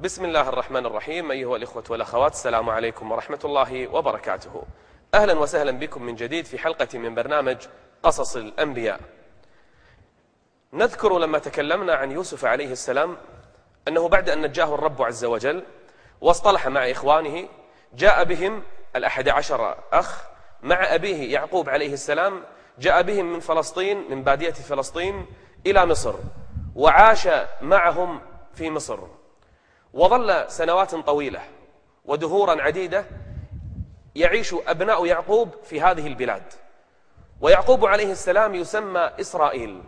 بسم الله الرحمن الرحيم أيها الإخوة والأخوات السلام عليكم ورحمة الله وبركاته. أهلا وسهلا بكم من جديد في حلقة من برنامج قصص الأنبياء. نذكر لما تكلمنا عن يوسف عليه السلام أنه بعد أن نجاه الرب عز وجل واصطلح مع إخوانه جاء بهم الأحد عشر أخ مع أبيه يعقوب عليه السلام جاء بهم من فلسطين من بادية فلسطين إلى مصر وعاش معهم في مصر. وظل سنوات طويلة ودهورا عديدة يعيش أبناء يعقوب في هذه البلاد. ويعقوب عليه السلام يسمى إسرائيل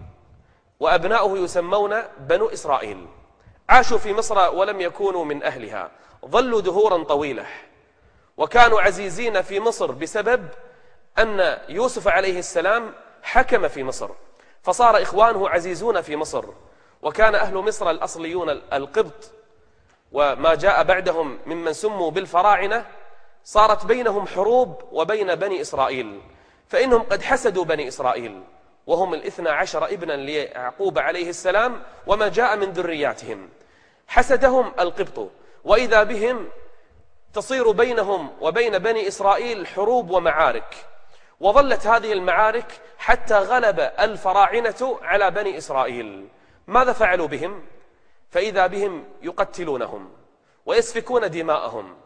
وأبناؤه يسمون بنو إسرائيل. عاشوا في مصر ولم يكونوا من أهلها ظلوا دهورا طويلة. وكانوا عزيزين في مصر بسبب أن يوسف عليه السلام حكم في مصر فصار إخوانه عزيزون في مصر. وكان أهل مصر الأصليون القبط. وما جاء بعدهم ممن سموا بالفراعنة صارت بينهم حروب وبين بني إسرائيل فإنهم قد حسدوا بني إسرائيل وهم الاثنى عشر ابنا ليعقوب عليه السلام وما جاء من ذرياتهم حسدهم القبط وإذا بهم تصير بينهم وبين بني إسرائيل حروب ومعارك وظلت هذه المعارك حتى غلب الفراعنة على بني إسرائيل ماذا فعلوا بهم؟ فإذا بهم يقتلونهم ويسفكون دماءهم.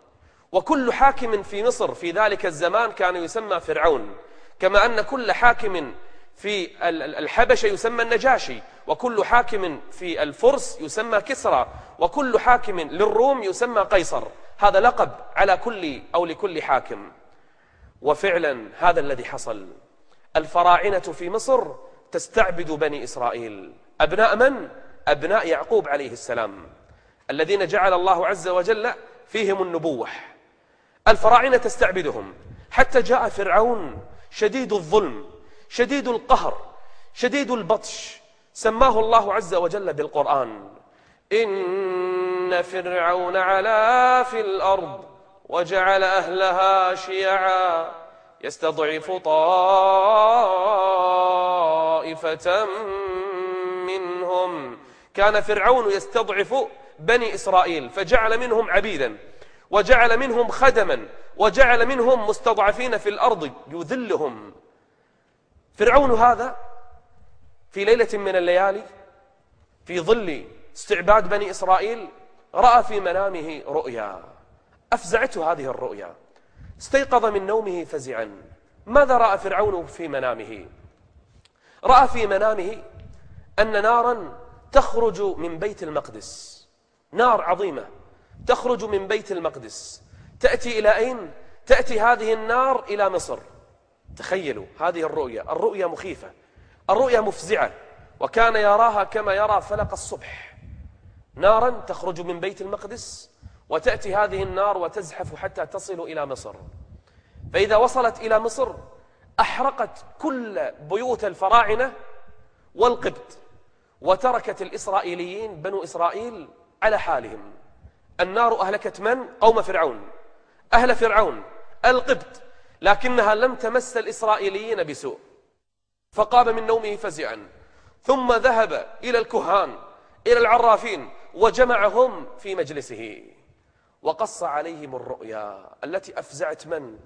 وكل حاكم في مصر في ذلك الزمان كان يسمى فرعون كما أن كل حاكم في الحبشة يسمى النجاشي وكل حاكم في الفرس يسمى كسرى وكل حاكم للروم يسمى قيصر. هذا لقب على كل أو لكل حاكم. وفعلا هذا الذي حصل. الفراعنة في مصر تستعبد بني إسرائيل. أبناء من؟ أبناء يعقوب عليه السلام الذين جعل الله عز وجل فيهم النبوة. الفراعنة تستعبدهم حتى جاء فرعون شديد الظلم شديد القهر شديد البطش. سماه الله عز وجل بالقرآن. إن فرعون علا في الأرض وجعل أهلها شيعا. يستضعف طائفة منهم. كان فرعون يستضعف بني إسرائيل فجعل منهم عبيدا وجعل منهم خدما وجعل منهم مستضعفين في الأرض يذلهم. فرعون هذا في ليلة من الليالي في ظل استعباد بني إسرائيل رأى في منامه رؤيا. أفزعته هذه الرؤيا. استيقظ من نومه فزعا. ماذا رأى فرعون في منامه؟ رأى في منامه أن نارا تخرج من بيت المقدس. نار عظيمة. تخرج من بيت المقدس. تأتي إلى أين؟ تأتي هذه النار إلى مصر. تخيلوا هذه الرؤية. الرؤية مخيفة. الرؤية مفزعة. وكان يراها كما يرى فلق الصبح. نارا تخرج من بيت المقدس وتأتي هذه النار وتزحف حتى تصل إلى مصر. فإذا وصلت إلى مصر أحرقت كل بيوت الفراعنة والقبط. وتركت الإسرائيليين بنو إسرائيل على حالهم. النار أهلكت من؟ قوم فرعون. أهل فرعون القبط. لكنها لم تمس الإسرائيليين بسوء. فقام من نومه فزعا. ثم ذهب إلى الكهان إلى العرافين وجمعهم في مجلسه. وقص عليهم الرؤيا التي أفزعت من؟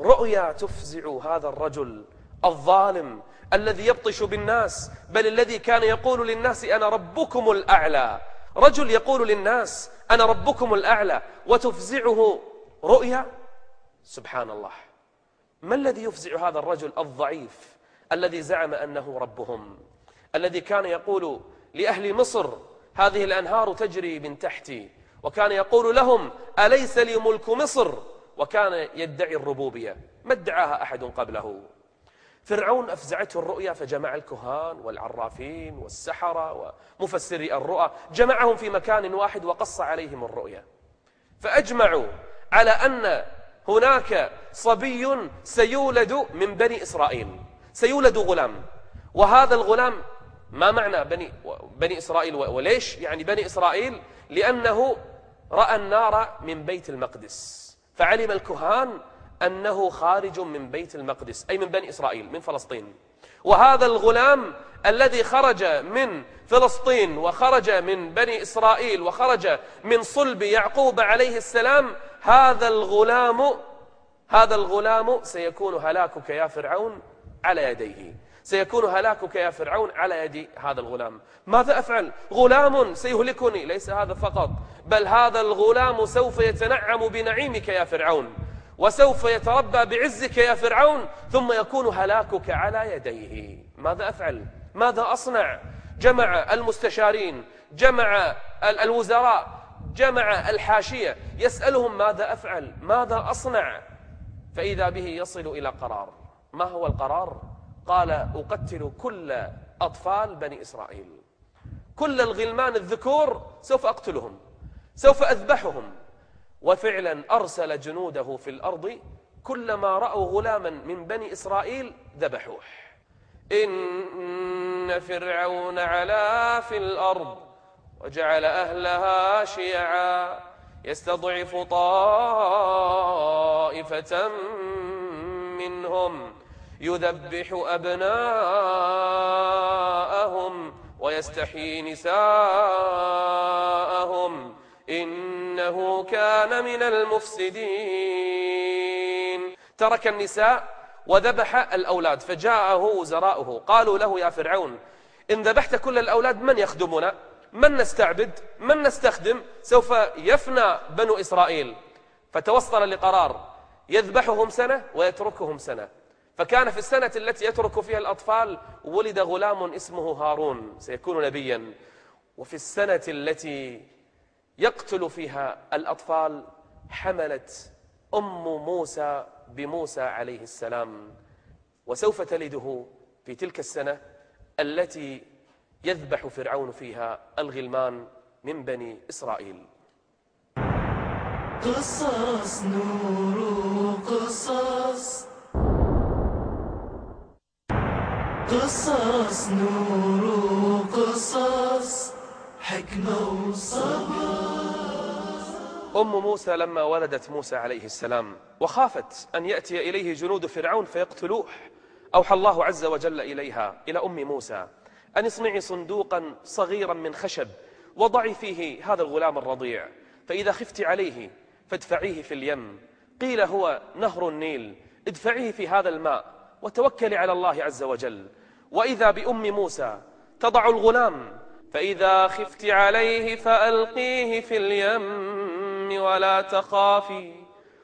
رؤيا تفزع هذا الرجل الظالم الذي يبطش بالناس بل الذي كان يقول للناس أنا ربكم الأعلى. رجل يقول للناس أنا ربكم الأعلى وتفزعه رؤيا؟ سبحان الله. ما الذي يفزع هذا الرجل الضعيف الذي زعم أنه ربهم؟ الذي كان يقول لأهل مصر هذه الأنهار تجري من تحتي. وكان يقول لهم أليس لي ملك مصر؟ وكان يدعي الربوبية. ما ادعاها أحد قبله؟ فرعون أفزعته الرؤيا فجمع الكهان والعرافين والسحرة ومفسري الرؤى جمعهم في مكان واحد وقص عليهم الرؤيا. فأجمعوا على أن هناك صبي سيولد من بني إسرائيل سيولد غلام. وهذا الغلام ما معنى بني, بني إسرائيل وليش؟ يعني بني إسرائيل لأنه رأى النار من بيت المقدس فعلم الكهان أنه خارج من بيت المقدس أي من بني إسرائيل من فلسطين. وهذا الغلام الذي خرج من فلسطين وخرج من بني إسرائيل وخرج من صلب يعقوب عليه السلام هذا الغلام هذا الغلام سيكون هلاكك يا فرعون على يديه. سيكون هلاكك يا فرعون على يد هذا الغلام. ماذا أفعل؟ غلام سيهلكني. ليس هذا فقط بل هذا الغلام سوف يتنعم بنعيمك يا فرعون. وسوف يتربى بعزك يا فرعون ثم يكون هلاكك على يديه. ماذا أفعل؟ ماذا أصنع؟ جمع المستشارين جمع الوزراء جمع الحاشية. يسألهم ماذا أفعل؟ ماذا أصنع؟ فإذا به يصل إلى قرار. ما هو القرار؟ قال أقتل كل أطفال بني إسرائيل. كل الغلمان الذكور سوف أقتلهم سوف أذبحهم. وفعلا أرسل جنوده في الأرض كلما رأوا غلاما من بني إسرائيل ذبحوه. إن فرعون علا في الأرض وجعل أهلها شيعا يستضعف طائفة منهم يذبح أبناءهم ويستحيي نساءهم. إنه كان من المفسدين. ترك النساء وذبح الأولاد فجاءه وزراؤه قالوا له يا فرعون إن ذبحت كل الأولاد من يخدمنا؟ من نستعبد؟ من نستخدم؟ سوف يفنى بنو إسرائيل. فتوصل لقرار يذبحهم سنة ويتركهم سنة. فكان في السنة التي يترك فيها الأطفال ولد غلام اسمه هارون سيكون نبيا. وفي السنة التي يقتل فيها الأطفال حملت أم موسى بموسى عليه السلام. وسوف تلده في تلك السنة التي يذبح فرعون فيها الغلمان من بني إسرائيل. قصص نور قصص قصص نور قصص حكمة وصبر. أم موسى لما ولدت موسى عليه السلام وخافت أن يأتي إليه جنود فرعون فيقتلوه أوحى الله عز وجل إليها إلى أم موسى أن اصنعي صندوقا صغيرا من خشب وضعي فيه هذا الغلام الرضيع. فإذا خفت عليه فادفعيه في اليم. قيل هو نهر النيل ادفعيه في هذا الماء وتوكلي على الله عز وجل. وإذا بأم موسى تضع الغلام فإذا خفت عليه فألقيه في اليم ولا تخافي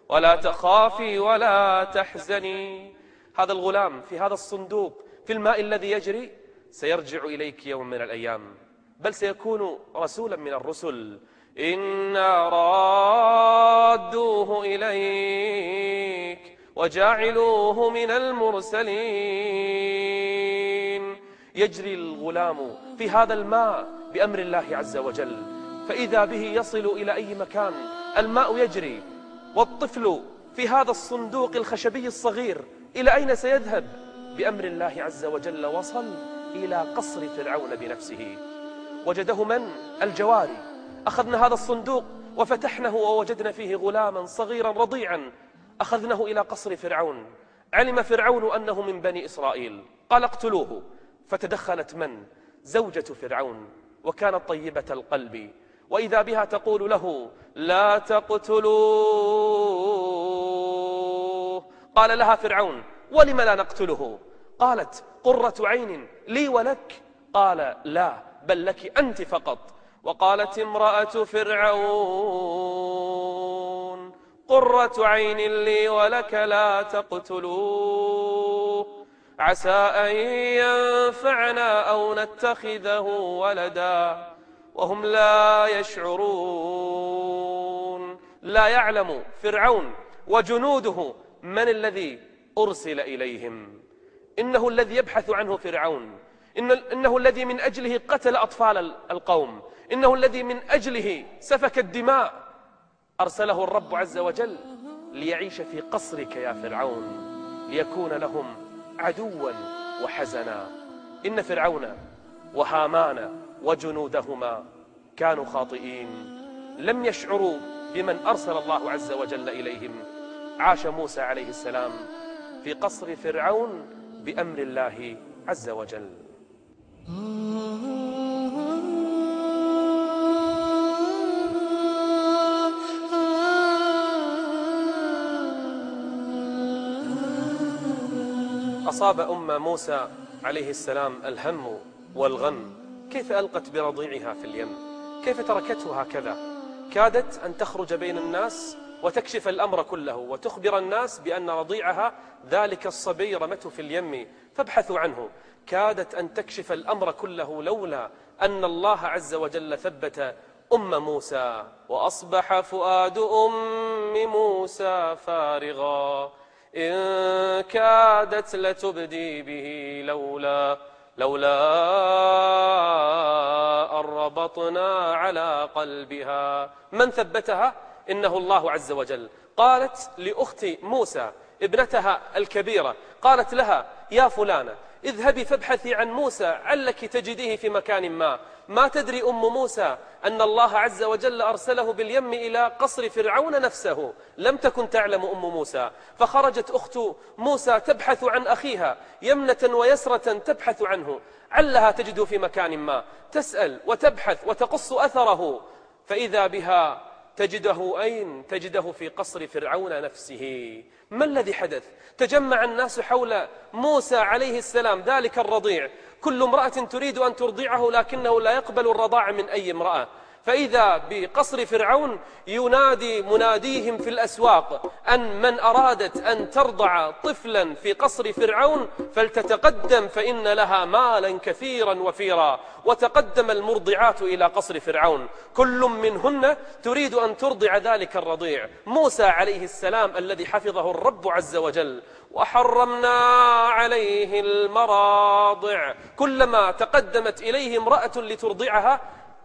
ولا تخافي ولا تحزني. هذا الغلام في هذا الصندوق في الماء الذي يجري سيرجع إليك يوم من الأيام. بل سيكون رسولا من الرسل. إنا رادوه إليك وجاعلوه من المرسلين. يجري الغلام في هذا الماء بأمر الله عز وجل. فإذا به يصل إلى أي مكان الماء يجري والطفل في هذا الصندوق الخشبي الصغير إلى أين سيذهب؟ بأمر الله عز وجل وصل إلى قصر فرعون بنفسه. وجده من؟ الجواري. أخذنا هذا الصندوق وفتحنه ووجدنا فيه غلاما صغيرا رضيعا. أخذناه إلى قصر فرعون. علم فرعون أنه من بني إسرائيل. قال اقتلوه. فتدخلت من؟ زوجة فرعون وكانت طيبة القلب. وإذا بها تقول له لا تقتلوه. قال لها فرعون ولم لا نقتله؟ قالت قرة عين لي ولك. قال لا بل لك أنت فقط. وقالت امرأة فرعون قرة عين لي ولك لا تقتلوه. عسى أن ينفعنا أو نتخذه ولدا وهم لا يشعرون. لا يعلم فرعون وجنوده من الذي أرسل إليهم. إنه الذي يبحث عنه فرعون. إن إنه الذي من أجله قتل أطفال القوم. إنه الذي من أجله سفك الدماء. أرسله الرب عز وجل ليعيش في قصرك يا فرعون ليكون لهم عدوا وحزنا. إن فرعون وهامان وجنودهما كانوا خاطئين. لم يشعروا بمن أرسل الله عز وجل إليهم. عاش موسى عليه السلام في قصر فرعون بأمر الله عز وجل. أصاب أم موسى عليه السلام الهم والغم. كيف ألقت برضيعها في اليم؟ كيف تركته هكذا؟ كادت أن تخرج بين الناس وتكشف الأمر كله وتخبر الناس بأن رضيعها ذلك الصبي رمته في اليم. فابحثوا عنه. كادت أن تكشف الأمر كله لولا أن الله عز وجل ثبت أم موسى وأصبح فؤاد أم موسى فارغا. إن كادت لتبدي به لولا لولا أن ربطنا على قلبها. من ثبتها؟ إنه الله عز وجل. قالت لأخت موسى ابنتها الكبيرة قالت لها يا فلانة اذهبي فابحثي عن موسى علك تجديه في مكان ما. ما تدري أم موسى أن الله عز وجل أرسله باليم إلى قصر فرعون نفسه؟ لم تكن تعلم أم موسى. فخرجت أخت موسى تبحث عن أخيها يمنة ويسرة تبحث عنه. علها تجده في مكان ما. تسأل وتبحث وتقص أثره. فإذا بها تجده أين؟ تجده في قصر فرعون نفسه. ما الذي حدث؟ تجمع الناس حول موسى عليه السلام. ذلك الرضيع. كل امرأة تريد أن ترضعه لكنه لا يقبل الرضاع من أي امرأة. فإذا بقصر فرعون ينادي مناديهم في الأسواق أن من أرادت أن ترضع طفلا في قصر فرعون فلتتقدم فإن لها مالا كثيرا وفيرا. وتقدم المرضعات إلى قصر فرعون. كل منهن تريد أن ترضع ذلك الرضيع. موسى عليه السلام الذي حفظه الرب عز وجل. وحرمنا عليه المراضع. كلما تقدمت إليه امرأة لترضعها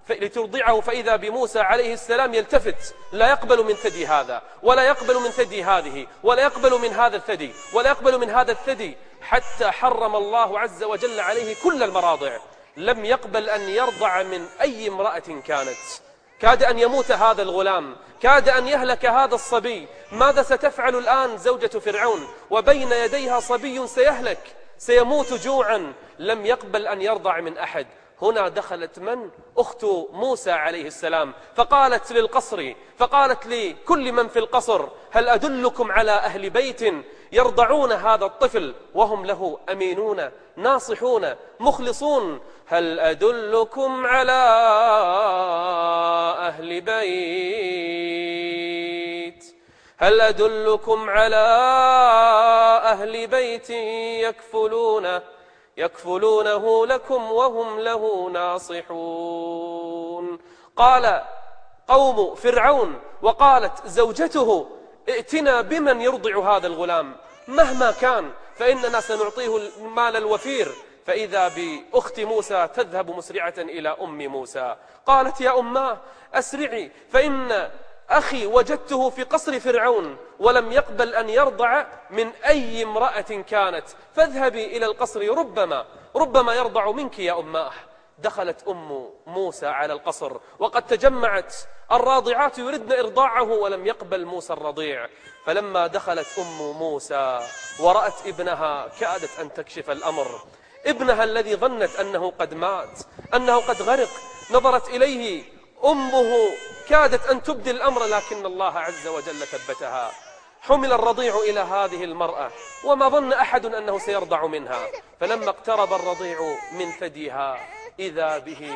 لترضعه فإذا بموسى عليه السلام يلتفت. لا يقبل من ثدي هذا ولا يقبل من ثدي هذه ولا يقبل من هذا الثدي ولا يقبل من هذا الثدي حتى حرم الله عز وجل عليه كل المراضع. لم يقبل أن يرضع من أي امرأة كانت. كاد أن يموت هذا الغلام كاد أن يهلك هذا الصبي. ماذا ستفعل الآن زوجة فرعون؟ وبين يديها صبي سيهلك سيموت جوعا. لم يقبل أن يرضع من أحد. هنا دخلت من؟ أخت موسى عليه السلام. فقالت للقصر فقالت لكل من في القصر هل أدلكم على أهل بيت؟ يرضعون هذا الطفل وهم له أمينون ناصحون مخلصون. هل أدلكم على أهل بيت؟ هل أدلكم على أهل بيت يكفلونه يكفلونه لكم وهم له ناصحون. قال قوم فرعون وقالت زوجته ائتنا بمن يرضع هذا الغلام. مهما كان فإننا سنعطيه المال الوفير. فإذا بأخت موسى تذهب مسرعة إلى أم موسى. قالت يا أماه أسرعي فإن أخي وجدته في قصر فرعون ولم يقبل أن يرضع من أي امرأة كانت. فاذهبي إلى القصر ربما ربما يرضع منك يا أماه دخلت أم موسى على القصر وقد تجمعت الراضعات يردن إرضاعه ولم يقبل موسى الرضيع. فلما دخلت أم موسى ورأت ابنها كادت أن تكشف الأمر. ابنها الذي ظنت أنه قد مات أنه قد غرق نظرت إليه. أمه كادت أن تبدي الأمر لكن الله عز وجل ثبتها. حمل الرضيع إلى هذه المرأة وما ظن أحد أنه سيرضع منها. فلما اقترب الرضيع من ثديها إذا به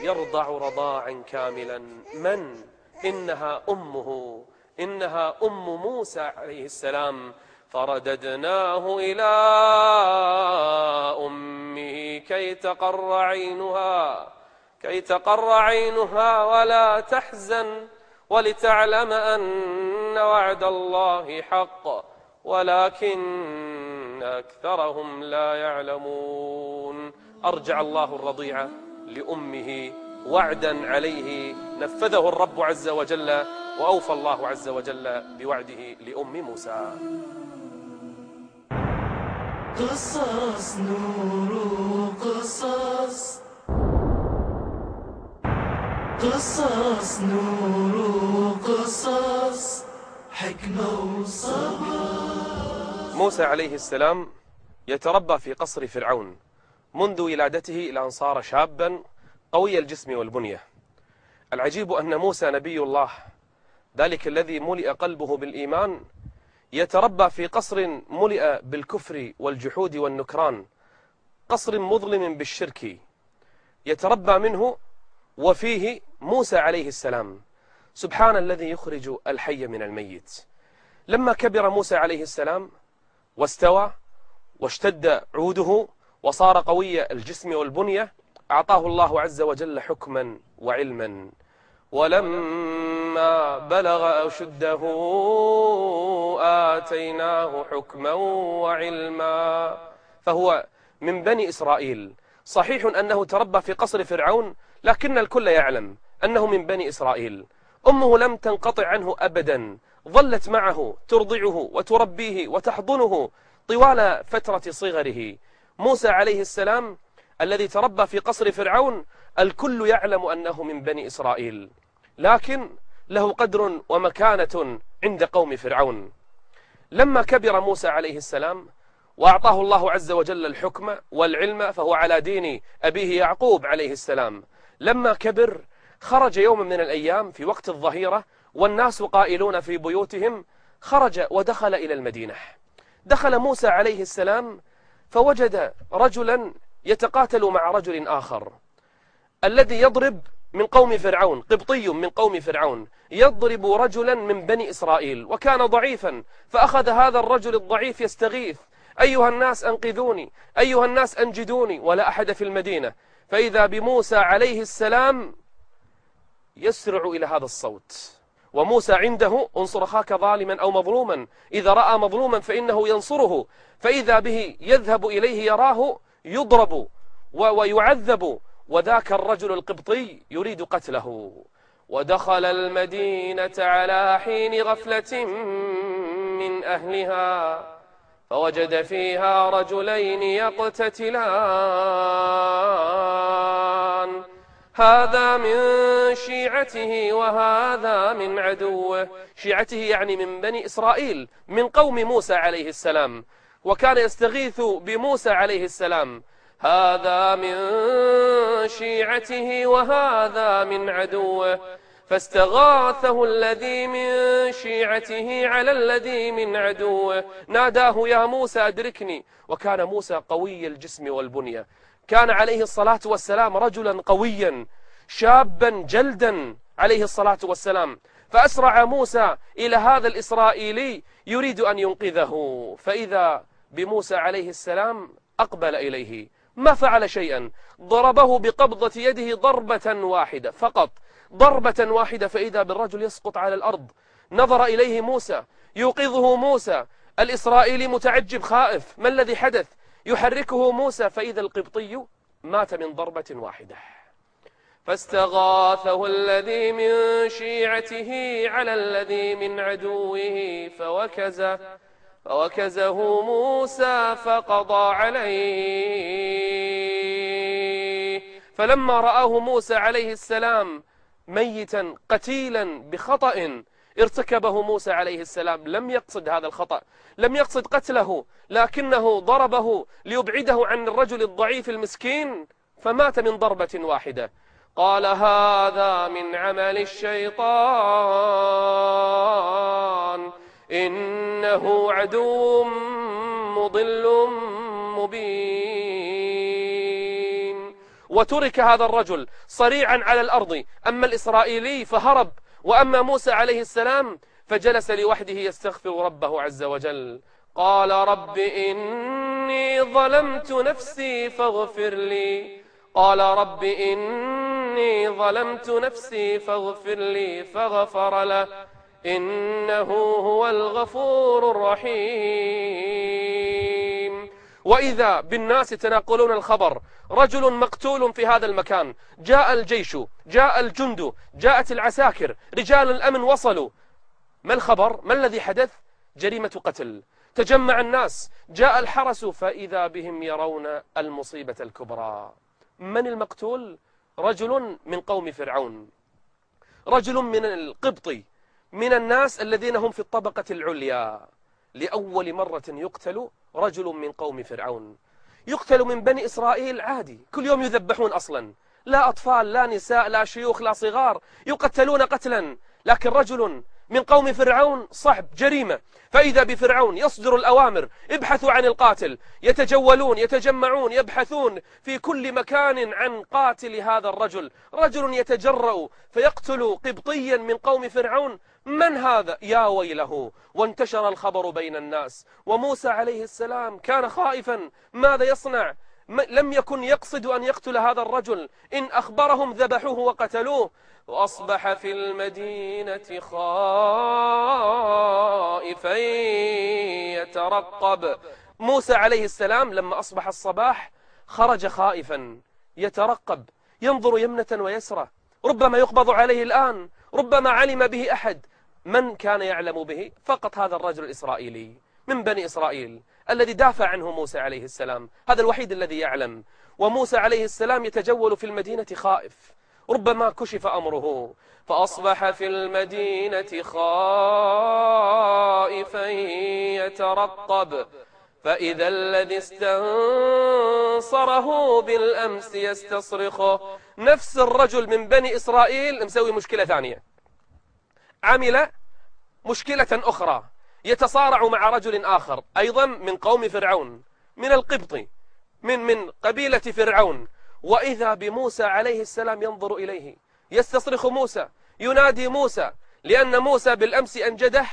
يرضع رضاعا كاملا. من؟ إنها أمه. إنها أم موسى عليه السلام. فرددناه إلى أمه كي تقر عينها. كي تقر عينها ولا تحزن ولتعلم أن وعد الله حق. ولكن أكثرهم لا يعلمون. أرجع الله الرضيع لأمه وعدا عليه. نفذه الرب عز وجل وأوفى الله عز وجل بوعده لأم موسى. قصص نور قصص قصص نور قصص حكمة وصبر. موسى عليه السلام يتربى في قصر فرعون. منذ ولادته إلى أن صار شابا قوي الجسم والبنية. العجيب أن موسى نبي الله ذلك الذي ملئ قلبه بالإيمان يتربى في قصر ملئ بالكفر والجحود والنكران قصر مظلم بالشرك. يتربى منه وفيه موسى عليه السلام. سبحان الذي يخرج الحي من الميت. لما كبر موسى عليه السلام واستوى واشتد عوده وصار قوي الجسم والبنية. أعطاه الله عز وجل حكما وعلما. ولما بلغ أشده آتيناه حكما وعلما. فهو من بني إسرائيل. صحيح أنه تربى في قصر فرعون لكن الكل يعلم أنه من بني إسرائيل. أمه لم تنقطع عنه أبدا. ظلت معه ترضعه وتربيه وتحضنه طوال فترة صغره. موسى عليه السلام الذي تربى في قصر فرعون الكل يعلم أنه من بني إسرائيل. لكن له قدر ومكانة عند قوم فرعون. لما كبر موسى عليه السلام وأعطاه الله عز وجل الحكم والعلم فهو على دين أبيه يعقوب عليه السلام. لما كبر خرج يوم من الأيام في وقت الظهيرة والناس قائلون في بيوتهم خرج ودخل إلى المدينة. دخل موسى عليه السلام فوجد رجلا يتقاتل مع رجل آخر الذي يضرب من قوم فرعون قبطي من قوم فرعون يضرب رجلا من بني إسرائيل وكان ضعيفا فأخذ هذا الرجل الضعيف يستغيث أيها الناس أنقذوني أيها الناس أنجدوني ولا أحد في المدينة. فإذا بموسى عليه السلام يسرع إلى هذا الصوت. وموسى عنده انصر أخاك ظالما أو مظلوما إذا رأى مظلوما فإنه ينصره فإذا به يذهب إليه يراه يضرب ويعذب وذاك الرجل القبطي يريد قتله. ودخل المدينة على حين غفلة من أهلها فوجد فيها رجلين يقتتلان. هذا من شيعته وهذا من عدوه. شيعته يعني من بني إسرائيل من قوم موسى عليه السلام. وكان يستغيث بموسى عليه السلام. هذا من شيعته وهذا من عدوه. فاستغاثه الذي من شيعته على الذي من عدوه. ناداه يا موسى أدركني. وكان موسى قوي الجسم والبنية. كان عليه الصلاة والسلام رجلا قويا شابا جلدا عليه الصلاة والسلام. فأسرع موسى إلى هذا الإسرائيلي يريد أن ينقذه. فإذا بموسى عليه السلام أقبل إليه. ما فعل شيئا. ضربه بقبضة يده ضربة واحدة فقط. ضربة واحدة فإذا بالرجل يسقط على الأرض. نظر إليه موسى. يوقظه موسى. الإسرائيلي متعجب خائف. ما الذي حدث؟ يحركه موسى فإذا القبطي مات من ضربة واحدة. فاستغاثه الذي من شيعته على الذي من عدوه فوكز فوكزه موسى فقضى عليه. فلما رآه موسى عليه السلام ميتا قتيلا بخطأ ارتكبه موسى عليه السلام لم يقصد هذا الخطأ لم يقصد قتله لكنه ضربه ليبعده عن الرجل الضعيف المسكين فمات من ضربة واحدة. قال هذا من عمل الشيطان إنه عدو مضل مبين. وترك هذا الرجل صريعا على الأرض. أما الإسرائيلي فهرب وأما موسى عليه السلام فجلس لوحده يستغفر ربه عز وجل. قال رب إني ظلمت نفسي فاغفر لي. قال رب إني ظلمت نفسي فاغفر لي فغفر له. إنه هو الغفور الرحيم. وإذا بالناس تناقلون الخبر رجل مقتول في هذا المكان جاء الجيش جاء الجند جاءت العساكر رجال الأمن وصلوا. ما الخبر؟ ما الذي حدث؟ جريمة قتل. تجمع الناس جاء الحرس فإذا بهم يرون المصيبة الكبرى. من المقتول؟ رجل من قوم فرعون. رجل من القبطي من الناس الذين هم في الطبقة العليا. لأول مرة يقتل رجل من قوم فرعون. يقتل من بني إسرائيل عادي. كل يوم يذبحون أصلا. لا أطفال لا نساء لا شيوخ لا صغار. يقتلون قتلا. لكن رجل من قوم فرعون صعب جريمة. فإذا بفرعون يصدر الأوامر ابحثوا عن القاتل. يتجولون يتجمعون يبحثون في كل مكان عن قاتل هذا الرجل. رجل يتجرأ فيقتل قبطيا من قوم فرعون. من هذا يا ويله؟ وانتشر الخبر بين الناس. وموسى عليه السلام كان خائفا. ماذا يصنع؟ لم يكن يقصد أن يقتل هذا الرجل. إن أخبرهم ذبحوه وقتلوه. وأصبح في المدينة خائفا يترقب. موسى عليه السلام لما أصبح الصباح خرج خائفا يترقب. ينظر يمنة ويسرى ربما يقبض عليه الآن. ربما علم به أحد. من كان يعلم به فقط هذا الرجل الإسرائيلي من بني إسرائيل الذي دافع عنه موسى عليه السلام. هذا الوحيد الذي يعلم. وموسى عليه السلام يتجول في المدينة خائف. ربما كشف أمره. فأصبح في المدينة خائفا يترقب. فإذا الذي استنصره بالأمس يستصرخه. نفس الرجل من بني إسرائيل مسوي مشكلة ثانية. عمل مشكلة أخرى. يتصارع مع رجل آخر أيضا من قوم فرعون من القبط من من قبيلة فرعون. وإذا بموسى عليه السلام ينظر إليه يستصرخ موسى ينادي موسى لأن موسى بالأمس أنجده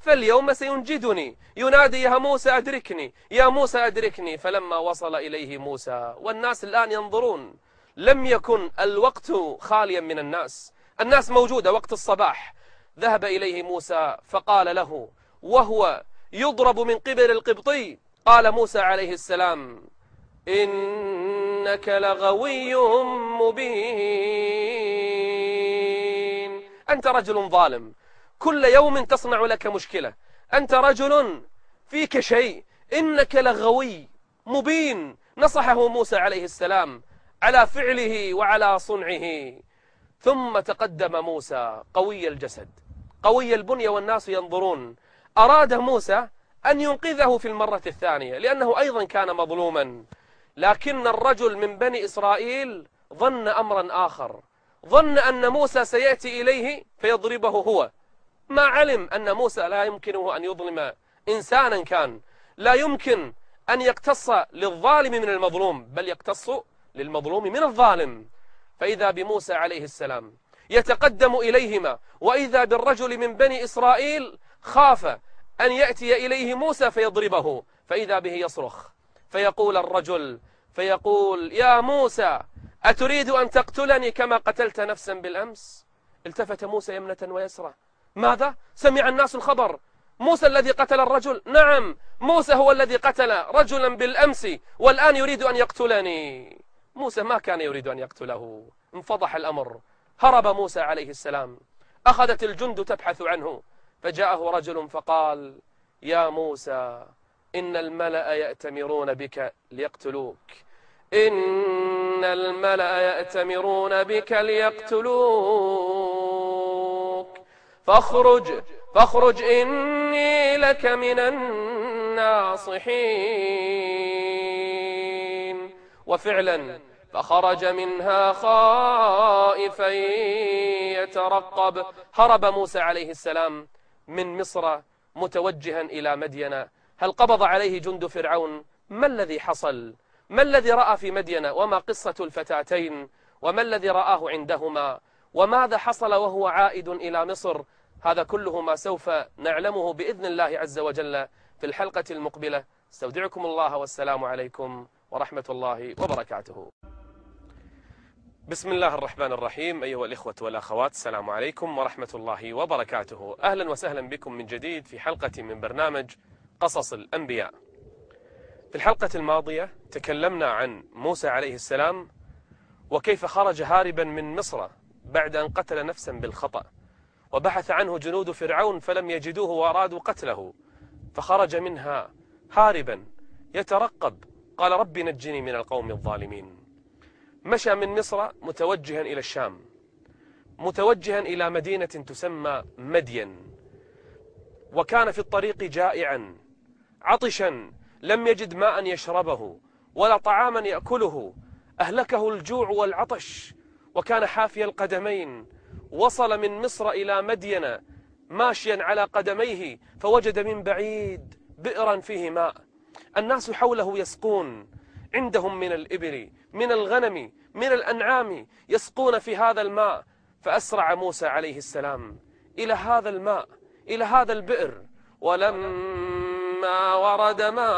فاليوم سينجدني. ينادي يا موسى أدركني يا موسى أدركني. فلما وصل إليه موسى والناس الآن ينظرون. لم يكن الوقت خاليا من الناس. الناس موجودة وقت الصباح. ذهب إليه موسى فقال له وهو يضرب من قبل القبطي؟ قال موسى عليه السلام إنك لغوي مبين. أنت رجل ظالم. كل يوم تصنع لك مشكلة. أنت رجل فيك شيء. إنك لغوي مبين. نصحه موسى عليه السلام على فعله وعلى صنعه. ثم تقدم موسى قوي الجسد. قوي البنية والناس ينظرون. أراد موسى أن ينقذه في المرة الثانية لأنه أيضا كان مظلوما. لكن الرجل من بني إسرائيل ظن أمرا آخر. ظن أن موسى سيأتي إليه فيضربه هو. ما علم أن موسى لا يمكنه أن يظلم إنسانا كان. لا يمكن أن يقتص للظالم من المظلوم بل يقتص للمظلوم من الظالم. فإذا بموسى عليه السلام. يتقدم إليهما. وإذا بالرجل من بني إسرائيل خاف أن يأتي إليه موسى فيضربه فإذا به يصرخ. فيقول الرجل فيقول يا موسى أتريد أن تقتلني كما قتلت نفسا بالأمس؟ التفت موسى يمنة ويسرى ماذا؟ سمع الناس الخبر. موسى الذي قتل الرجل. نعم موسى هو الذي قتل رجلا بالأمس والآن يريد أن يقتلني. موسى ما كان يريد أن يقتله. انفضح الأمر. هرب موسى عليه السلام. أخذت الجند تبحث عنه. فجاءه رجل فقال يا موسى إن الملأ يأتمرون بك ليقتلوك. إن الملأ يأتمرون بك ليقتلوك. فاخرج فاخرج إني لك من الناصحين. وفعلا فخرج منها خائفا يترقب. هرب موسى عليه السلام من مصر متوجها إلى مدين. هل قبض عليه جند فرعون؟ ما الذي حصل؟ ما الذي رأى في مدين؟ وما قصة الفتاتين؟ وما الذي رآه عندهما؟ وماذا حصل وهو عائد إلى مصر؟ هذا كله ما سوف نعلمه بإذن الله عز وجل في الحلقة المقبلة. استودعكم الله والسلام عليكم ورحمة الله وبركاته. بسم الله الرحمن الرحيم أيها الإخوة والأخوات السلام عليكم ورحمة الله وبركاته. أهلا وسهلا بكم من جديد في حلقة من برنامج قصص الأنبياء. في الحلقة الماضية تكلمنا عن موسى عليه السلام وكيف خرج هاربا من مصر بعد أن قتل نفسا بالخطأ وبحث عنه جنود فرعون فلم يجدوه وأرادوا قتله فخرج منها هاربا يترقب قال رب نجني من القوم الظالمين. مشى من مصر متوجها إلى الشام متوجها إلى مدينة تسمى مدين وكان في الطريق جائعا عطشا لم يجد ماء يشربه ولا طعاما يأكله أهلكه الجوع والعطش وكان حافي القدمين وصل من مصر إلى مدين ماشيا على قدميه فوجد من بعيد بئرا فيه ماء الناس حوله يسقون عندهم من الإبل من الغنم من الأنعام يسقون في هذا الماء. فأسرع موسى عليه السلام إلى هذا الماء إلى هذا البئر. ولما ورد ماء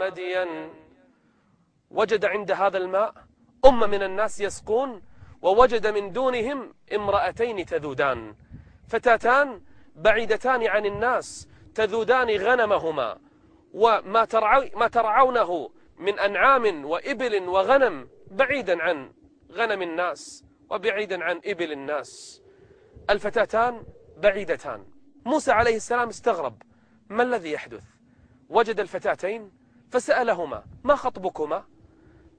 مدين وجد عند هذا الماء أمة من الناس يسقون ووجد من دونهم امرأتين تذودان. فتاتان بعيدتان عن الناس تذودان غنمهما. وما ما ترعونه من أنعام وإبل وغنم بعيدا عن غنم الناس وبعيدا عن إبل الناس. الفتاتان بعيدتان. موسى عليه السلام استغرب. ما الذي يحدث؟ وجد الفتاتين فسألهما ما خطبكما؟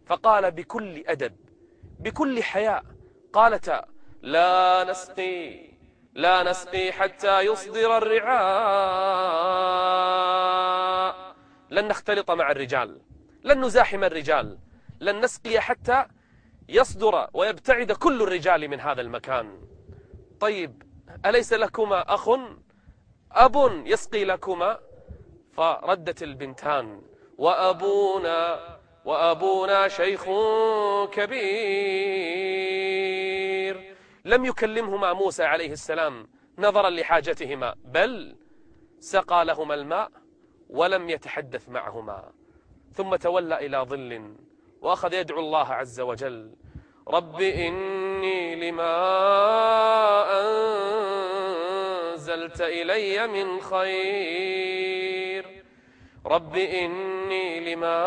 فقال بكل أدب بكل حياء. قالتا لا نسقي لا نسقي حتى يصدر الرعاء. لن نختلط مع الرجال لن نزاحم الرجال لن نسقي حتى يصدر ويبتعد كل الرجال من هذا المكان. طيب أليس لكما أخ؟ أب يسقي لكما؟ فردت البنتان وأبونا وأبونا شيخ كبير. لم يكلمهما موسى عليه السلام نظرا لحاجتهما بل سقى لهما الماء ولم يتحدث معهما ثم تولى إلى ظل وأخذ يدعو الله عز وجل رب إني لما أنزلت إلي من خير رب إني لما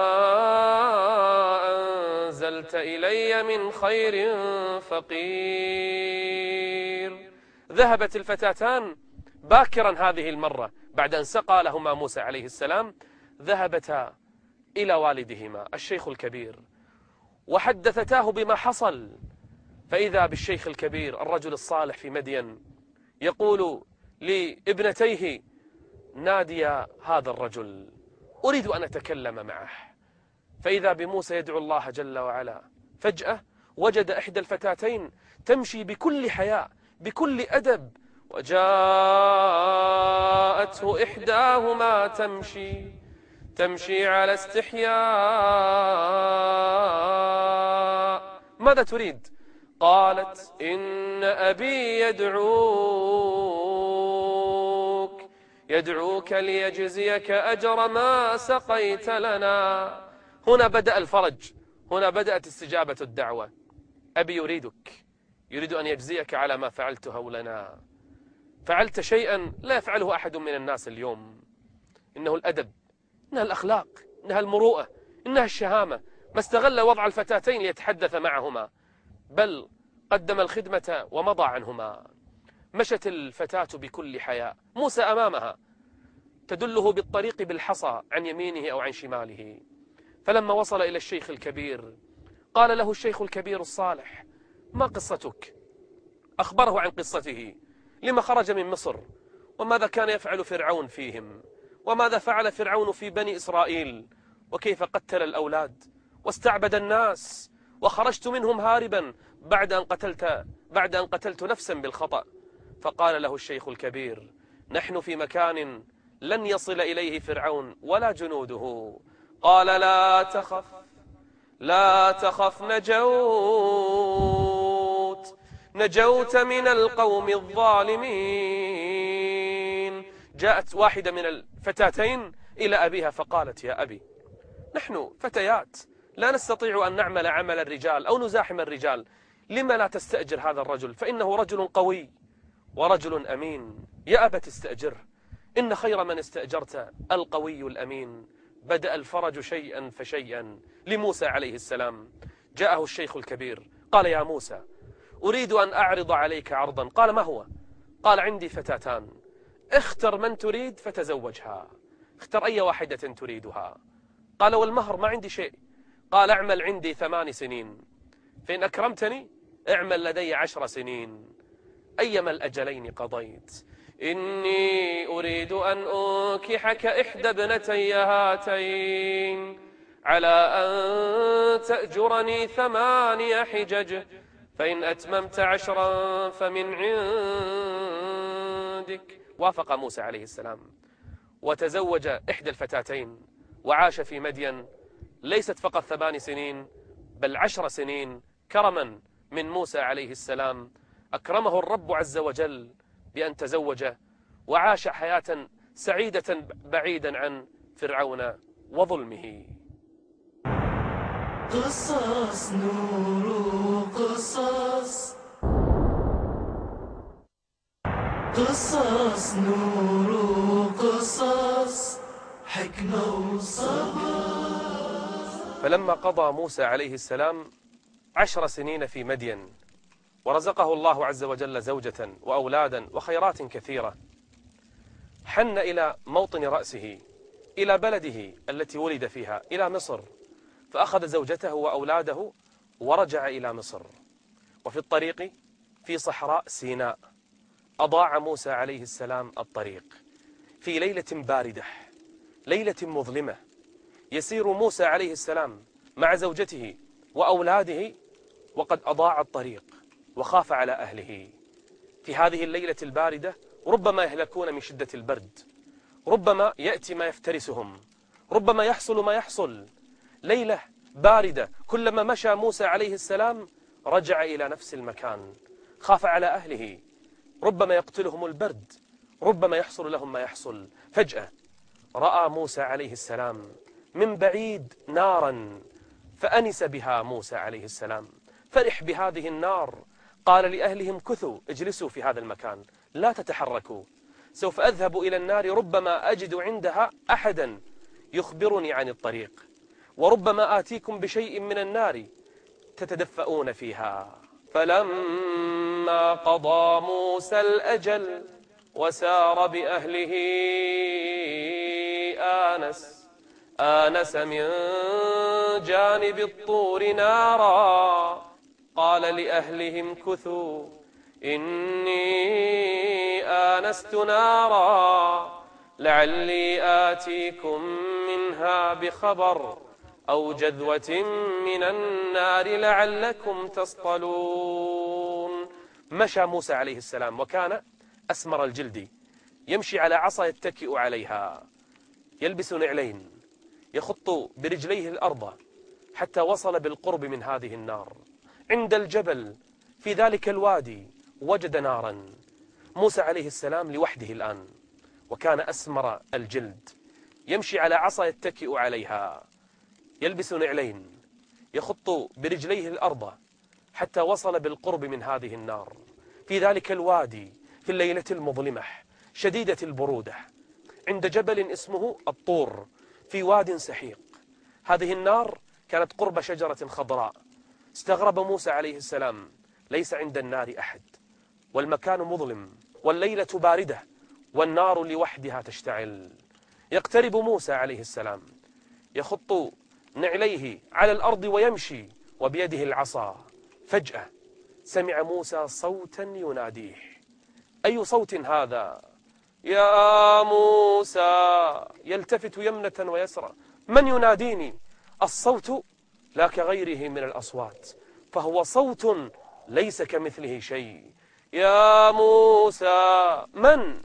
أنزلت إلي من خير فقير. ذهبت الفتاتان باكرا هذه المرة بعد أن سقى لهما موسى عليه السلام ذهبتا إلى والدهما الشيخ الكبير وحدثتاه بما حصل. فإذا بالشيخ الكبير الرجل الصالح في مدين يقول لابنتيه نادي هذا الرجل أريد أن أتكلم معه. فإذا بموسى يدعو الله جل وعلا فجأة وجد إحدى الفتاتين تمشي بكل حياء بكل أدب وجاءته إحداهما تمشي تمشي على استحياء. ماذا تريد؟ قالت إن أبي يدعوك يدعوك ليجزيك أجر ما سقيت لنا. هنا بدأ الفرج هنا بدأت استجابة الدعوة. أبي يريدك يريد أن يجزيك على ما فعلته لنا فعلت شيئا لا يفعله أحد من الناس اليوم. إنه الأدب إنها الأخلاق إنها المروءة إنها الشهامة. ما استغل وضع الفتاتين ليتحدث معهما بل قدم الخدمة ومضى عنهما. مشت الفتاة بكل حياء. موسى أمامها تدله بالطريق بالحصى عن يمينه أو عن شماله. فلما وصل إلى الشيخ الكبير قال له الشيخ الكبير الصالح ما قصتك؟ أخبره عن قصته. لما خرج من مصر وماذا كان يفعل فرعون فيهم؟ وماذا فعل فرعون في بني إسرائيل؟ وكيف قتل الأولاد؟ واستعبد الناس؟ وخرجت منهم هاربا بعد أن قتلت بعد أن قتلت نفسا بالخطأ. فقال له الشيخ الكبير نحن في مكان لن يصل إليه فرعون ولا جنوده. قال لا تخف لا تخف نجوت نجوت من القوم الظالمين. جاءت واحدة من الفتاتين إلى أبيها فقالت يا أبي نحن فتيات لا نستطيع أن نعمل عمل الرجال أو نزاحم الرجال. لما لا تستأجر هذا الرجل؟ فإنه رجل قوي ورجل أمين. يا أبت استأجره إن خير من استأجرت القوي الأمين. بدأ الفرج شيئا فشيئا لموسى عليه السلام. جاءه الشيخ الكبير قال يا موسى أريد أن أعرض عليك عرضا. قال ما هو؟ قال عندي فتاتان. اختر من تريد فتزوجها. اختر أي واحدة تريدها. قال والمهر ما عندي شيء. قال اعمل عندي ثمان سنين. فإن أكرمتني اعمل لدي عشر سنين. أيما الأجلين قضيت. إني أريد أن أنكحك إحدى ابنتي هاتين. على أن تأجرني ثماني حجج. فإن أتممت عشرا فمن عندك. وافق موسى عليه السلام. وتزوج إحدى الفتاتين وعاش في مدين. ليست فقط ثمان سنين بل عشر سنين كرما من موسى عليه السلام. أكرمه الرب عز وجل بأن تزوج وعاش حياة سعيدة بعيدا عن فرعون وظلمه. قصص نور قصص قصص نور قصص حكمة وصبر. فلما قضى موسى عليه السلام عشر سنين في مدين ورزقه الله عز وجل زوجة وأولادا وخيرات كثيرة حن إلى موطن رأسه إلى بلده التي ولد فيها إلى مصر. فأخذ زوجته وأولاده ورجع إلى مصر. وفي الطريق في صحراء سيناء أضاع موسى عليه السلام الطريق. في ليلة باردة ليلة مظلمة يسير موسى عليه السلام مع زوجته وأولاده وقد أضاع الطريق وخاف على أهله. في هذه الليلة الباردة ربما يهلكون من شدة البرد ربما يأتي ما يفترسهم ربما يحصل ما يحصل ليلة باردة. كلما مشى موسى عليه السلام رجع إلى نفس المكان. خاف على أهله. ربما يقتلهم البرد. ربما يحصل لهم ما يحصل. فجأة رأى موسى عليه السلام من بعيد نارا فأنس بها موسى عليه السلام. فرح بهذه النار. قال لأهلهم كثوا اجلسوا في هذا المكان. لا تتحركوا. سوف أذهب إلى النار. ربما أجد عندها أحدا يخبرني عن الطريق. وربما آتيكم بشيء من النار تتدفؤون فيها. فلما قضى موسى الأجل وسار بأهله آنس. آنس من جانب الطور نارا. قال لأهلهم كثوا إني آنست نارا. لعلي آتيكم منها بخبر. أو جذوة من النار لعلكم تصطلون. مشى موسى عليه السلام وكان أسمر الجلد يمشي على عصا يتكئ عليها يلبس نعلين يخط برجليه الأرض حتى وصل بالقرب من هذه النار. عند الجبل في ذلك الوادي وجد نارا. موسى عليه السلام لوحده الآن وكان أسمر الجلد يمشي على عصا يتكئ عليها. يلبس نعلين يخط برجليه الأرض حتى وصل بالقرب من هذه النار. في ذلك الوادي في الليلة المظلمة شديدة البرودة عند جبل اسمه الطور في واد سحيق. هذه النار كانت قرب شجرة خضراء. استغرب موسى عليه السلام ليس عند النار أحد. والمكان مظلم والليلة باردة والنار لوحدها تشتعل. يقترب موسى عليه السلام يخط نعليه على الأرض ويمشي وبيده العصا. فجأة سمع موسى صوتا يناديه. أي صوت هذا؟ يا موسى! يلتفت يمنة ويسرى. من يناديني؟ الصوت لا كغيره من الأصوات فهو صوت ليس كمثله شيء. يا موسى! من؟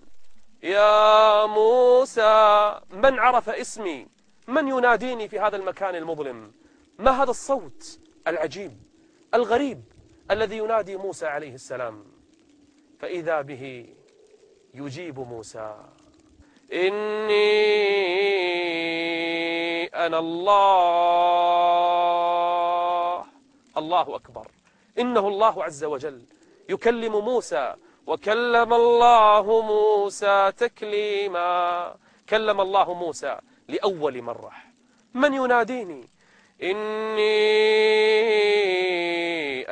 يا موسى! من عرف اسمي؟ من يناديني في هذا المكان المظلم؟ ما هذا الصوت العجيب الغريب الذي ينادي موسى عليه السلام؟ فإذا به يجيب موسى إني أنا الله. الله أكبر. إنه الله عز وجل يكلم موسى وكلم الله موسى تكليما. كلم الله موسى لأول مرة. من يناديني؟ إني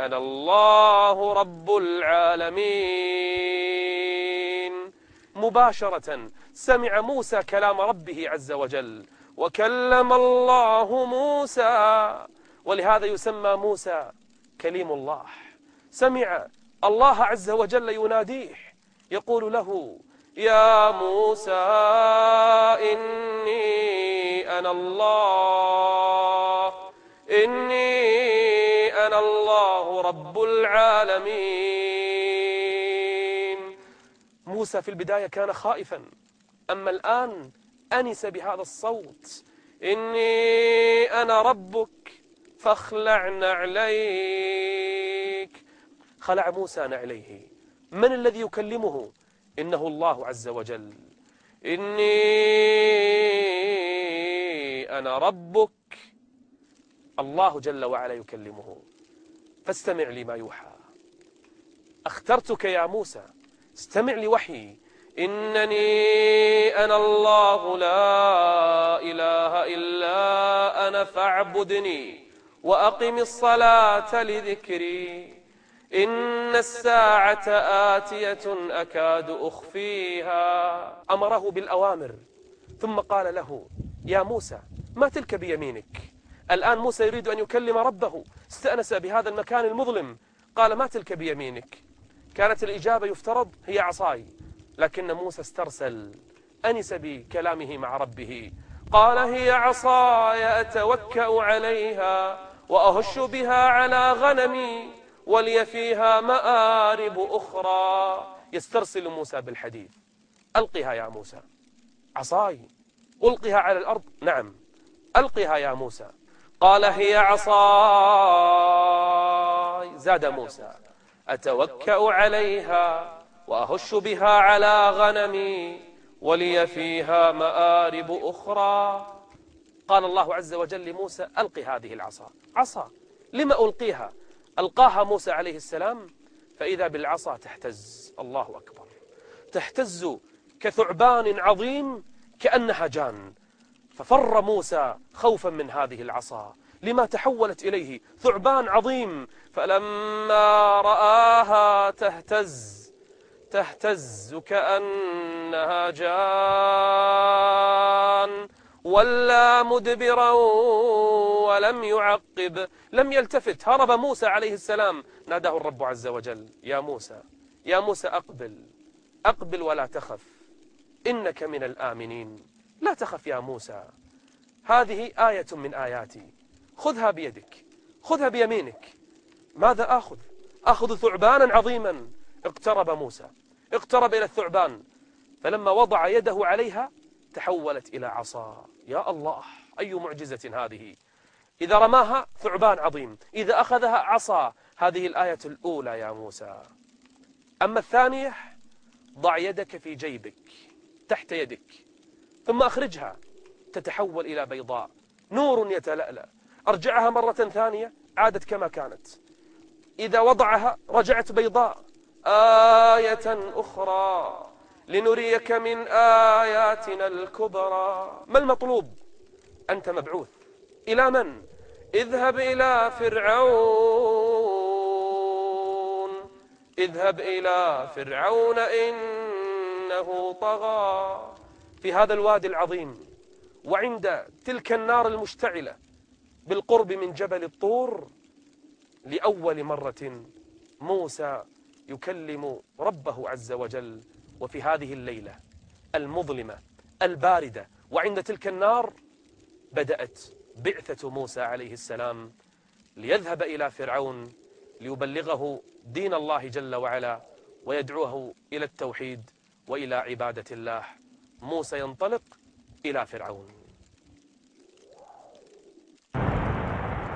أنا الله رب العالمين. مباشرة سمع موسى كلام ربه عز وجل. وكلم الله موسى. ولهذا يسمى موسى كليم الله. سمع الله عز وجل يناديه. يقول له يا موسى إني أنا الله إني أنا الله رب العالمين. موسى في البداية كان خائفا أما الآن أنس بهذا الصوت إني أنا ربك فاخلع نعليك. خلع موسى نعليه. من الذي يكلمه؟ إنه الله عز وجل. إني أنا ربك. الله جل وعلا يكلمه. فاستمع لما يوحى. أخترتك يا موسى. استمع لوحي. إنني أنا الله لا إله إلا أنا فاعبدني وأقم الصلاة لذكري. إن الساعة آتية أكاد أخفيها. أمره بالأوامر. ثم قال له يا موسى ما تلك بيمينك؟ الآن موسى يريد أن يكلم ربه. استأنس بهذا المكان المظلم. قال ما تلك بيمينك؟ كانت الإجابة يفترض هي عصاي. لكن موسى استرسل. أنس بكلامه مع ربه. قال هي عصاي أتوكأ عليها وأهش بها على غنمي. ولي فيها مآرب أخرى. يسترسل موسى بالحديث ألقها يا موسى. عصاي. ألقها على الأرض. نعم. ألقها يا موسى. قال هي عصاي. زاد موسى. أتوكأ عليها وأهش بها على غنمي. ولي فيها مآرب أخرى. قال الله عز وجل لموسى ألق هذه العصا. عصا. لما ألقيها؟ ألقاها موسى عليه السلام فإذا بالعصا تهتز الله أكبر. تهتز كثعبان عظيم كأنها جان. ففر موسى خوفا من هذه العصا. لما تحولت إليه ثعبان عظيم فلما رآها تهتز. تهتز كأنها جان. ولا مدبرا ولم يعقب. لم يلتفت. هرب موسى عليه السلام. ناداه الرب عز وجل. يا موسى يا موسى أقبل. أقبل ولا تخف. إنك من الآمنين. لا تخف يا موسى. هذه آية من آياتي. خذها بيدك. خذها بيمينك. ماذا آخذ؟ أخذ ثعبانا عظيما. اقترب موسى. اقترب إلى الثعبان. فلما وضع يده عليها تحولت إلى عصا. يا الله أي معجزة هذه؟ إذا رماها ثعبان عظيم. إذا أخذها عصا. هذه الآية الأولى يا موسى. أما الثانية ضع يدك في جيبك تحت يدك ثم أخرجها تتحول إلى بيضاء. نور يتلألأ. أرجعها مرة ثانية عادت كما كانت. إذا وضعها رجعت بيضاء. آية أخرى. لنريك من آياتنا الكبرى. ما المطلوب؟ أنت مبعوث. إلى من؟ اذهب إلى فرعون. اذهب إلى فرعون إنه طغى. في هذا الوادي العظيم وعند تلك النار المشتعلة بالقرب من جبل الطور لأول مرة موسى يكلم ربه عز وجل وفي هذه الليلة المظلمة الباردة وعند تلك النار بدأت بعثة موسى عليه السلام ليذهب إلى فرعون ليبلغه دين الله جل وعلا ويدعوه إلى التوحيد وإلى عبادة الله. موسى ينطلق إلى فرعون.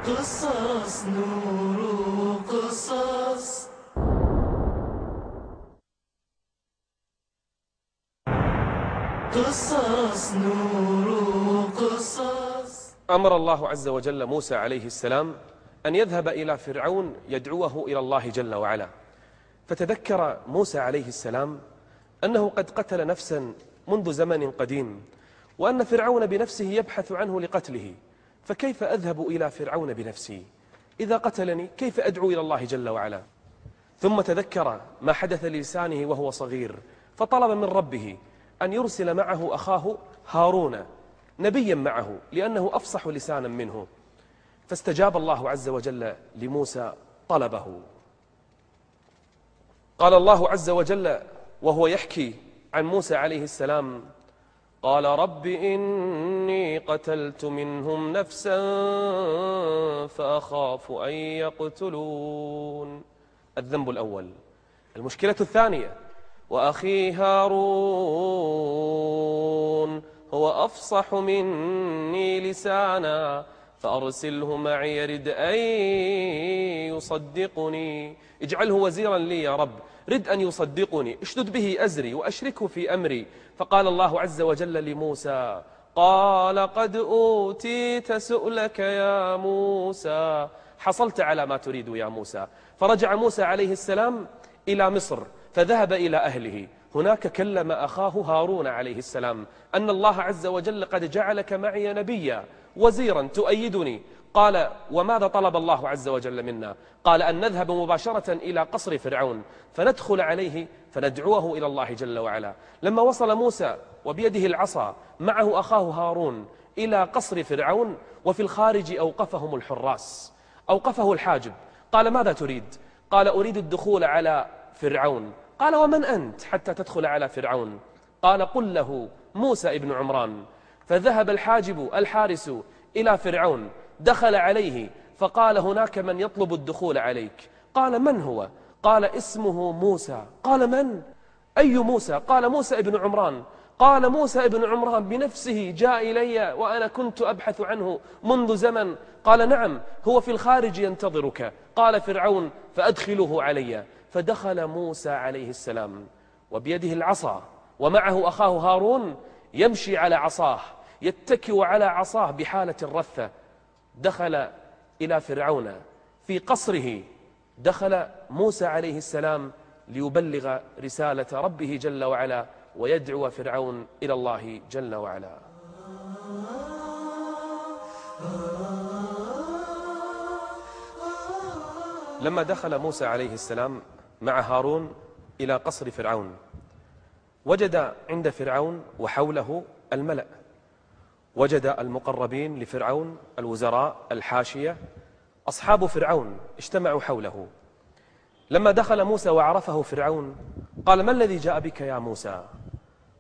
قصص نور قصص قصص نور قصص أمر الله عز وجل موسى عليه السلام أن يذهب إلى فرعون يدعوه إلى الله جل وعلا. فتذكر موسى عليه السلام أنه قد قتل نفسا منذ زمن قديم وأن فرعون بنفسه يبحث عنه لقتله. فكيف أذهب إلى فرعون بنفسي؟ إذا قتلني كيف أدعو إلى الله جل وعلا؟ ثم تذكر ما حدث لسانه وهو صغير فطلب من ربه أن يرسل معه أخاه هارون نبيا معه لأنه أفصح لسانا منه. فاستجاب الله عز وجل لموسى طلبه. قال الله عز وجل وهو يحكي عن موسى عليه السلام قال رب إني قتلت منهم نفسا فأخاف أن يقتلون. الذنب الأول. المشكلة الثانية وأخي هارون هو أفصح مني لسانا فأرسله معي يرد أن يصدقني. اجعله وزيرا لي يا رب رد أن يصدقني. اشدد به أزري وأشركه في أمري. فقال الله عز وجل لموسى قال قد أوتيت سؤلك يا موسى. حصلت على ما تريد يا موسى. فرجع موسى عليه السلام إلى مصر. فذهب إلى أهله. هناك كلم أخاه هارون عليه السلام أن الله عز وجل قد جعلك معي نبيا وزيرا تؤيدني. قال وماذا طلب الله عز وجل منا؟ قال أن نذهب مباشرة إلى قصر فرعون فندخل عليه فندعوه إلى الله جل وعلا. لما وصل موسى وبيده العصا معه أخاه هارون إلى قصر فرعون وفي الخارج أوقفهم الحراس أوقفه الحاجب. قال ماذا تريد؟ قال أريد الدخول على فرعون. قال ومن أنت حتى تدخل على فرعون؟ قال قل له موسى ابن عمران. فذهب الحاجب الحارس إلى فرعون دخل عليه فقال هناك من يطلب الدخول عليك. قال من هو؟ قال اسمه موسى. قال من؟ أي موسى؟ قال موسى ابن عمران. قال موسى ابن عمران بنفسه جاء إلي وأنا كنت أبحث عنه منذ زمن. قال نعم هو في الخارج ينتظرك. قال فرعون فأدخله علي. فدخل موسى عليه السلام وبيده العصا ومعه أخاه هارون يمشي على عصاه يتكئ على عصاه بحالة الرثة. دخل إلى فرعون في قصره. دخل موسى عليه السلام ليبلغ رسالة ربه جل وعلا ويدعو فرعون إلى الله جل وعلا. لما دخل موسى عليه السلام مع هارون إلى قصر فرعون. وجد عند فرعون وحوله الملأ. وجد المقربين لفرعون الوزراء الحاشية أصحاب فرعون اجتمعوا حوله. لما دخل موسى وعرفه فرعون قال ما الذي جاء بك يا موسى؟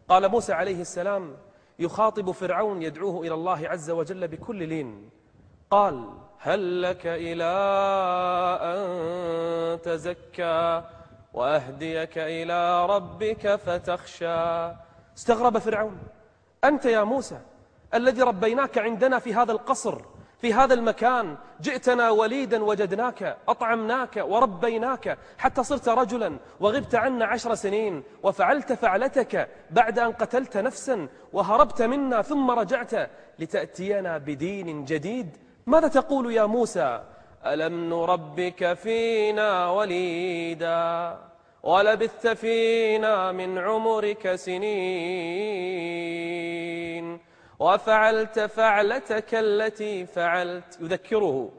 قال موسى عليه السلام يخاطب فرعون يدعوه إلى الله عز وجل بكل لين. قال هل لك إلى أن تزكى وأهديك إلى ربك فتخشى؟ استغرب فرعون. أنت يا موسى الذي ربيناك عندنا في هذا القصر في هذا المكان جئتنا وليدا وجدناك أطعمناك وربيناك حتى صرت رجلا وغبت عنا عشر سنين وفعلت فعلتك بعد أن قتلت نفسا وهربت منا ثم رجعت لتأتينا بدين جديد ماذا تقول يا موسى؟ ألم نربك فينا وليدا؟ ولبثت فينا من عمرك سنين. وفعلت فعلتك التي فعلت. يذكره.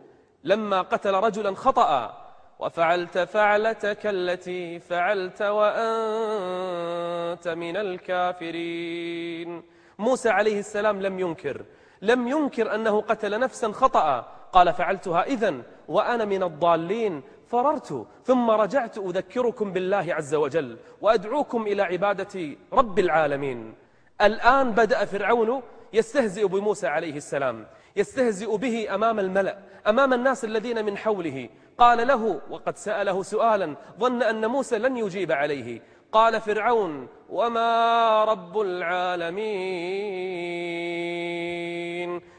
لما قتل رجلا خطأ. وفعلت فعلتك التي فعلت وأنت من الكافرين. موسى عليه السلام لم ينكر. لم ينكر أنه قتل نفسا خطأ. قال فعلتها إذن وأنا من الضالين. فررت ثم رجعت أذكركم بالله عز وجل وأدعوكم إلى عبادة رب العالمين. الآن بدأ فرعون يستهزئ بموسى عليه السلام يستهزئ به أمام الملأ أمام الناس الذين من حوله. قال له وقد سأله سؤالا ظن أن موسى لن يجيب عليه. قال فرعون وما رب العالمين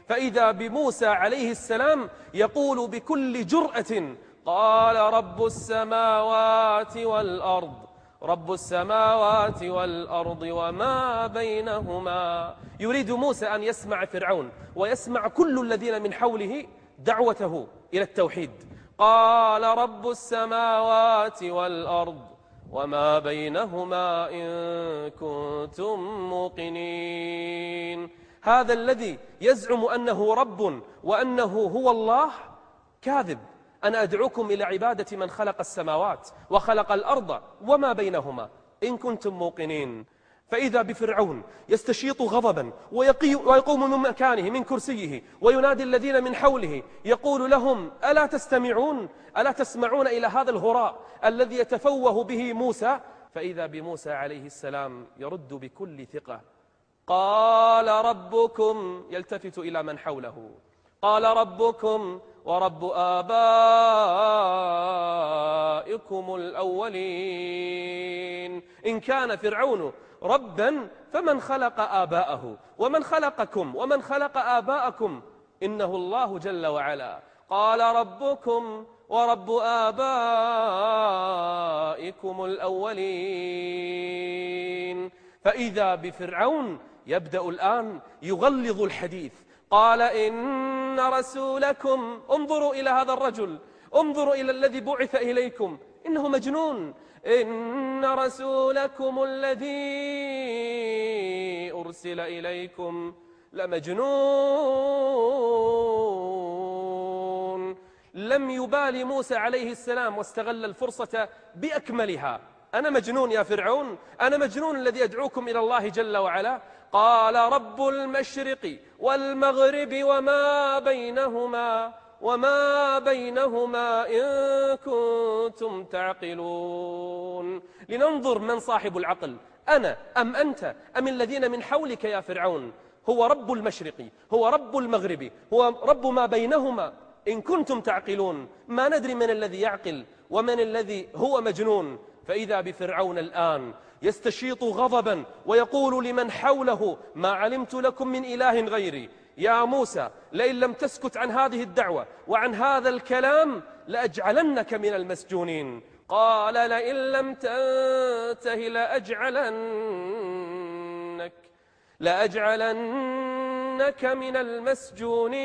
فإذا بموسى عليه السلام يقول بكل جرأة قال رب السماوات والأرض رب السماوات والأرض وما بينهما. يريد موسى أن يسمع فرعون ويسمع كل الذين من حوله دعوته إلى التوحيد. قال رب السماوات والأرض وما بينهما إن كنتم موقنين. هذا الذي يزعم أنه رب وأنه هو الله كاذب. أنا أدعوكم إلى عبادة من خلق السماوات وخلق الأرض وما بينهما. إن كنتم موقنين. فإذا بفرعون يستشيط غضبا ويقوم من مكانه من كرسيه وينادي الذين من حوله يقول لهم ألا تستمعون؟ ألا تسمعون إلى هذا الهراء الذي يتفوه به موسى؟ فإذا بموسى عليه السلام يرد بكل ثقة قال ربكم يلتفت إلى من حوله قال ربكم ورب آبائكم الأولين إن كان فرعون ربا فمن خلق آباءه ومن خلقكم ومن خلق آباءكم إنه الله جل وعلا. قال ربكم ورب آبائكم الأولين. فإذا بفرعون يبدأ الآن يغلظ الحديث. قال إن رسولكم انظروا إلى هذا الرجل انظروا إلى الذي بعث إليكم إنه مجنون. إن رسولكم الذي أرسل إليكم لمجنون. لم يبالي موسى عليه السلام واستغل الفرصة بأكملها. أنا مجنون يا فرعون؟ أنا مجنون الذي يدعوكم إلى الله جل وعلا؟ قال رب المشرق والمغرب وما بينهما. وما بينهما إن كنتم تعقلون لننظر من صاحب العقل أنا أم أنت أم الذين من حولك يا فرعون؟ هو رب المشرق هو رب المغرب هو رب ما بينهما. إن كنتم تعقلون ما ندري من الذي يعقل ومن الذي هو مجنون. فإذا بفرعون الآن يستشيط غضبا ويقول لمن حوله ما علمت لكم من إله غيري. يا موسى لئن لم تسكت عن هذه الدعوة وعن هذا الكلام لأجعلنك من المسجونين. قال لئن لم تنته لأجعلنك لأجعلنك من المسجونين.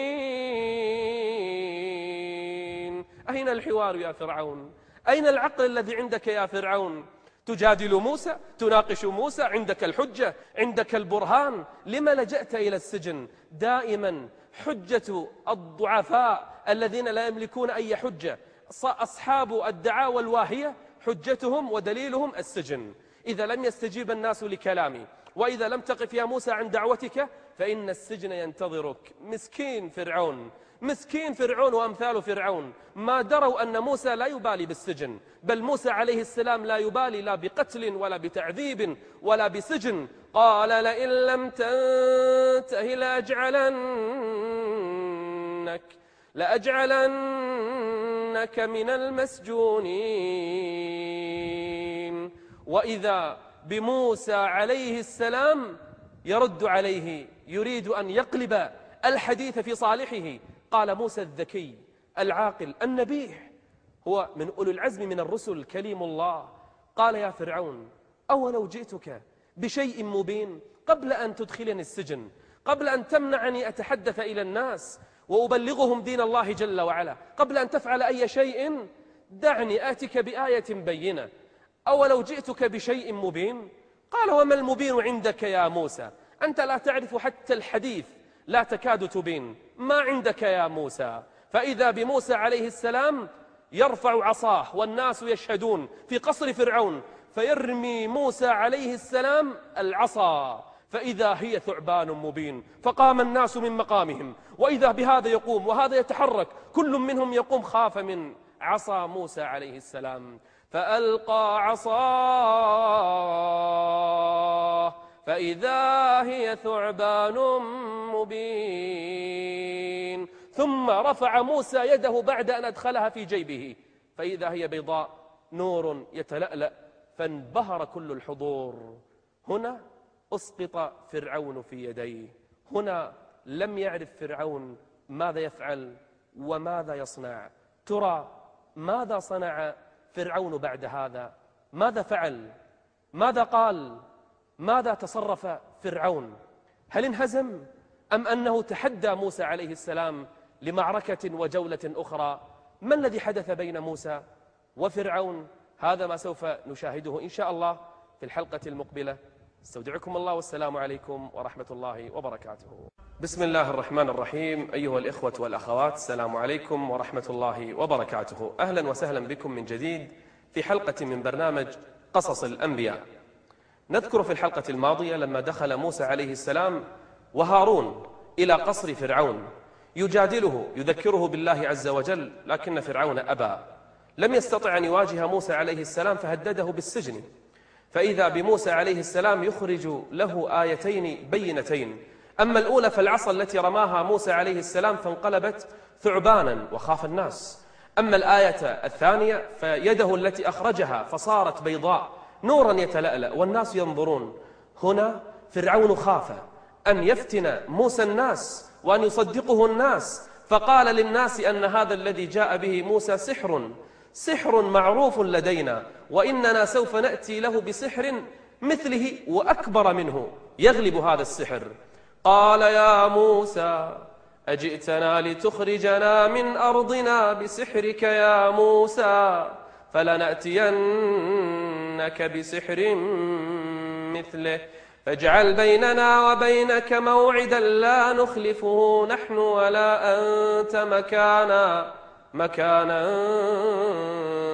أين الحوار يا فرعون؟ أين العقل الذي عندك يا فرعون؟ تجادل موسى تناقش موسى عندك الحجة عندك البرهان لما لجأت إلى السجن؟ دائما حجة الضعفاء الذين لا يملكون أي حجة. أصحاب الدعاوى الواهية حجتهم ودليلهم السجن. إذا لم يستجيب الناس لكلامي وإذا لم تقف يا موسى عن دعوتك فإن السجن ينتظرك. مسكين فرعون. مسكين فرعون وأمثال فرعون. ما دروا أن موسى لا يبالي بالسجن بل موسى عليه السلام لا يبالي لا بقتل ولا بتعذيب ولا بسجن. قال لئن لم تنته لأجعلنك لأجعلنك من المسجونين. وإذا بموسى عليه السلام يرد عليه يريد أن يقلب الحديث في صالحه. قال موسى الذكي العاقل النبيح هو من أولي العزم من الرسل كليم الله. قال يا فرعون أولو جئتك بشيء مبين قبل أن تدخلني السجن قبل أن تمنعني أتحدث إلى الناس وأبلغهم دين الله جل وعلا قبل أن تفعل أي شيء دعني آتك بآية بينة. أولو جئتك بشيء مبين؟ قال وما المبين عندك يا موسى؟ أنت لا تعرف حتى الحديث. لا تكاد تبين. ما عندك يا موسى؟ فإذا بموسى عليه السلام يرفع عصاه والناس يشهدون في قصر فرعون فيرمي موسى عليه السلام العصا. فإذا هي ثعبان مبين فقام الناس من مقامهم. وإذا بهذا يقوم وهذا يتحرك كل منهم يقوم خاف من عصا موسى عليه السلام. فألقى عصاه فإذا هي ثعبان مبين. ثم رفع موسى يده بعد أن أدخلها في جيبه. فإذا هي بيضاء نور يتلألأ فانبهر كل الحضور. هنا أسقط فرعون في يديه. هنا لم يعرف فرعون ماذا يفعل وماذا يصنع. ترى ماذا صنع فرعون بعد هذا؟ ماذا فعل؟ ماذا قال؟ ماذا تصرف فرعون؟ هل انهزم أم أنه تحدى موسى عليه السلام لمعركة وجولة أخرى؟ ما الذي حدث بين موسى وفرعون؟ هذا ما سوف نشاهده إن شاء الله في الحلقة المقبلة. استودعكم الله والسلام عليكم ورحمة الله وبركاته. بسم الله الرحمن الرحيم. أيها الإخوة والأخوات السلام عليكم ورحمة الله وبركاته. أهلا وسهلا بكم من جديد في حلقة من برنامج قصص الأنبياء. نذكر في الحلقة الماضية لما دخل موسى عليه السلام وهارون إلى قصر فرعون. يجادله يذكره بالله عز وجل لكن فرعون أبى. لم يستطع أن يواجه موسى عليه السلام فهدده بالسجن. فإذا بموسى عليه السلام يخرج له آيتين بينتين. أما الأولى فالعصا التي رماها موسى عليه السلام فانقلبت ثعبانا وخاف الناس. أما الآية الثانية فيده التي أخرجها فصارت بيضاء. نورا يتلألأ والناس ينظرون. هنا فرعون خاف أن يفتن موسى الناس وأن يصدقه الناس فقال للناس أن هذا الذي جاء به موسى سحر سحر معروف لدينا وإننا سوف نأتي له بسحر مثله وأكبر منه. يغلب هذا السحر. قال يا موسى أجئتنا لتخرجنا من أرضنا بسحرك يا موسى فلنأتينك بسحر مثله فاجعل بيننا وبينك موعدا لا نخلفه نحن ولا أنت مكانا مكانا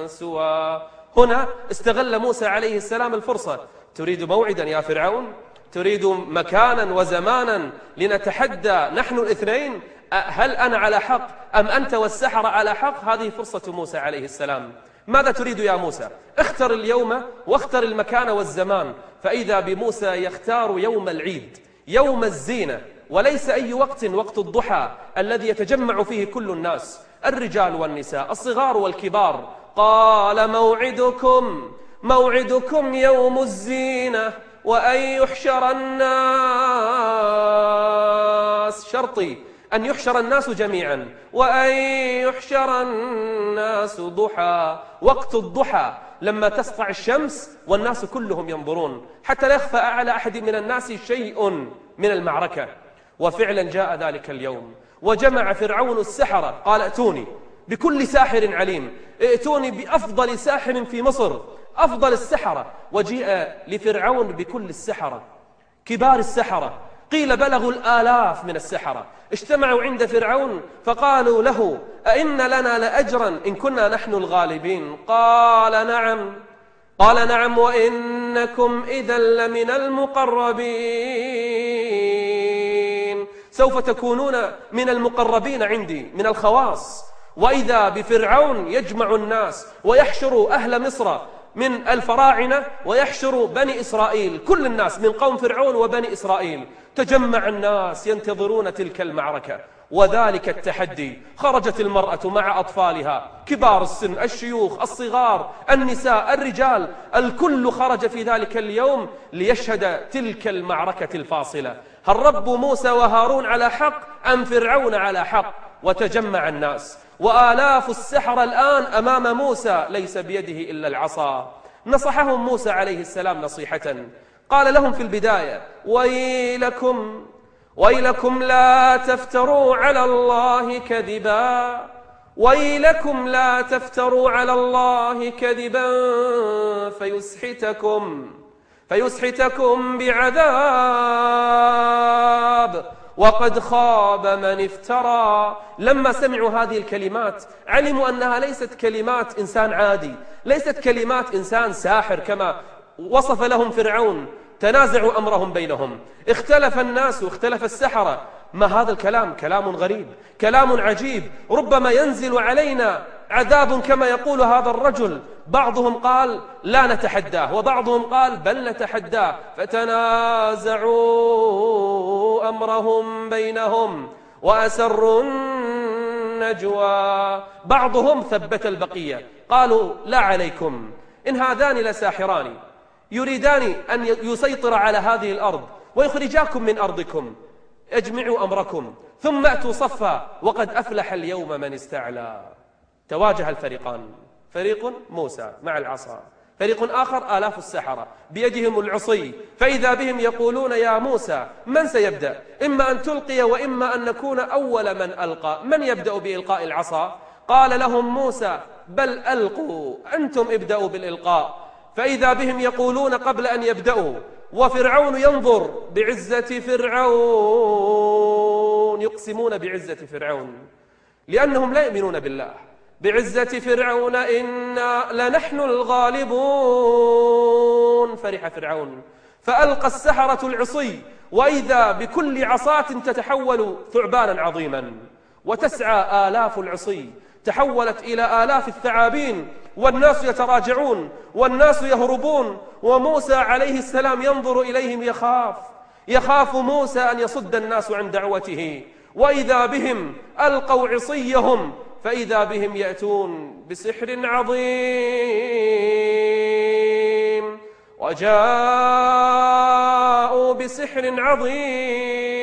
سوى. هنا استغل موسى عليه السلام الفرصة. تريد موعدا يا فرعون؟ تريد مكانا وزمانا لنتحدى نحن الاثنين؟ هل أنا على حق؟ أم أنت والسحر على حق؟ هذه فرصة موسى عليه السلام. ماذا تريد يا موسى؟ اختر اليوم واختر المكان والزمان فإذا بموسى يختار يوم العيد يوم الزينة وليس أي وقت وقت الضحى الذي يتجمع فيه كل الناس الرجال والنساء الصغار والكبار. قال موعدكم موعدكم يوم الزينة وأن يحشر الناس. شرطي أن يحشر الناس جميعا وأن يحشر الناس ضحى وقت الضحى لما تسطع الشمس والناس كلهم ينظرون. حتى لا يخفى على أحد من الناس شيء من المعركة. وفعلا جاء ذلك اليوم. وجمع فرعون السحرة قال ائتوني بكل ساحر عليم ائتوني بأفضل ساحر في مصر أفضل السحرة. وجيء لفرعون بكل السحرة. كبار السحرة قيل بلغوا الآلاف من السحرة. اجتمعوا عند فرعون فقالوا له أئن لنا لأجرا إن كنا نحن الغالبين؟ قال نعم. قال نعم وإنكم إذا لمن المقربين. سوف تكونون من المقربين عندي من الخواص. وإذا بفرعون يجمع الناس ويحشر أهل مصر من الفراعنة ويحشر بني إسرائيل كل الناس من قوم فرعون وبني إسرائيل. تجمع الناس ينتظرون تلك المعركة وذلك التحدي. خرجت المرأة مع أطفالها كبار السن الشيوخ الصغار النساء الرجال. الكل خرج في ذلك اليوم ليشهد تلك المعركة الفاصلة. هل رب موسى وهارون على حق أم فرعون على حق؟ وتجمع الناس. وآلاف السحر الآن أمام موسى ليس بيده إلا العصا. نصحهم موسى عليه السلام نصيحة. قال لهم في البداية ويلكم ويلكم لا تفتروا على الله كذبا. ويلكم لا تفتروا على الله كذبا فيسحتكم فيسحتكم بعذاب. وقد خاب من افترى. لما سمعوا هذه الكلمات علموا أنها ليست كلمات إنسان عادي ليست كلمات إنسان ساحر كما وصف لهم فرعون. تنازعوا أمرهم بينهم. اختلف الناس واختلف السحرة. ما هذا الكلام؟ كلام غريب كلام عجيب. ربما ينزل علينا عذاب كما يقول هذا الرجل. بعضهم قال لا نتحداه وبعضهم قال بل نتحداه. فتنازعوا أمرهم بينهم وأسروا النجوى. بعضهم ثبت البقية قالوا لا عليكم إن هذان لساحران. يريدان أن يسيطر على هذه الأرض ويخرجاكم من أرضكم. اجمعوا أمركم ثم أتوا صفا وقد أفلح اليوم من استعلى. تواجه الفريقان. فريق موسى مع العصا. فريق آخر آلاف السحرة. بيدهم العصي. فإذا بهم يقولون يا موسى من سيبدأ؟ إما أن تلقي وإما أن نكون أول من ألقى. من يبدأ بإلقاء العصا؟ قال لهم موسى بل ألقوا. أنتم ابدأوا بالإلقاء. فإذا بهم يقولون قبل أن يبدأوا وفرعون ينظر بعزة فرعون. يقسمون بعزة فرعون. لأنهم لا يؤمنون بالله. بعزة فرعون إنا لنحن الغالبون. فرح فرعون. فألقى السحرة العصي وإذا بكل عصاة تتحول ثعبانا عظيما. وتسعى آلاف العصي تحولت إلى آلاف الثعابين. والناس يتراجعون والناس يهربون. وموسى عليه السلام ينظر إليهم يخاف. يخاف موسى أن يصد الناس عن دعوته. وإذا بهم ألقوا عصيهم فإذا بهم يأتون بسحر عظيم وجاءوا بسحر عظيم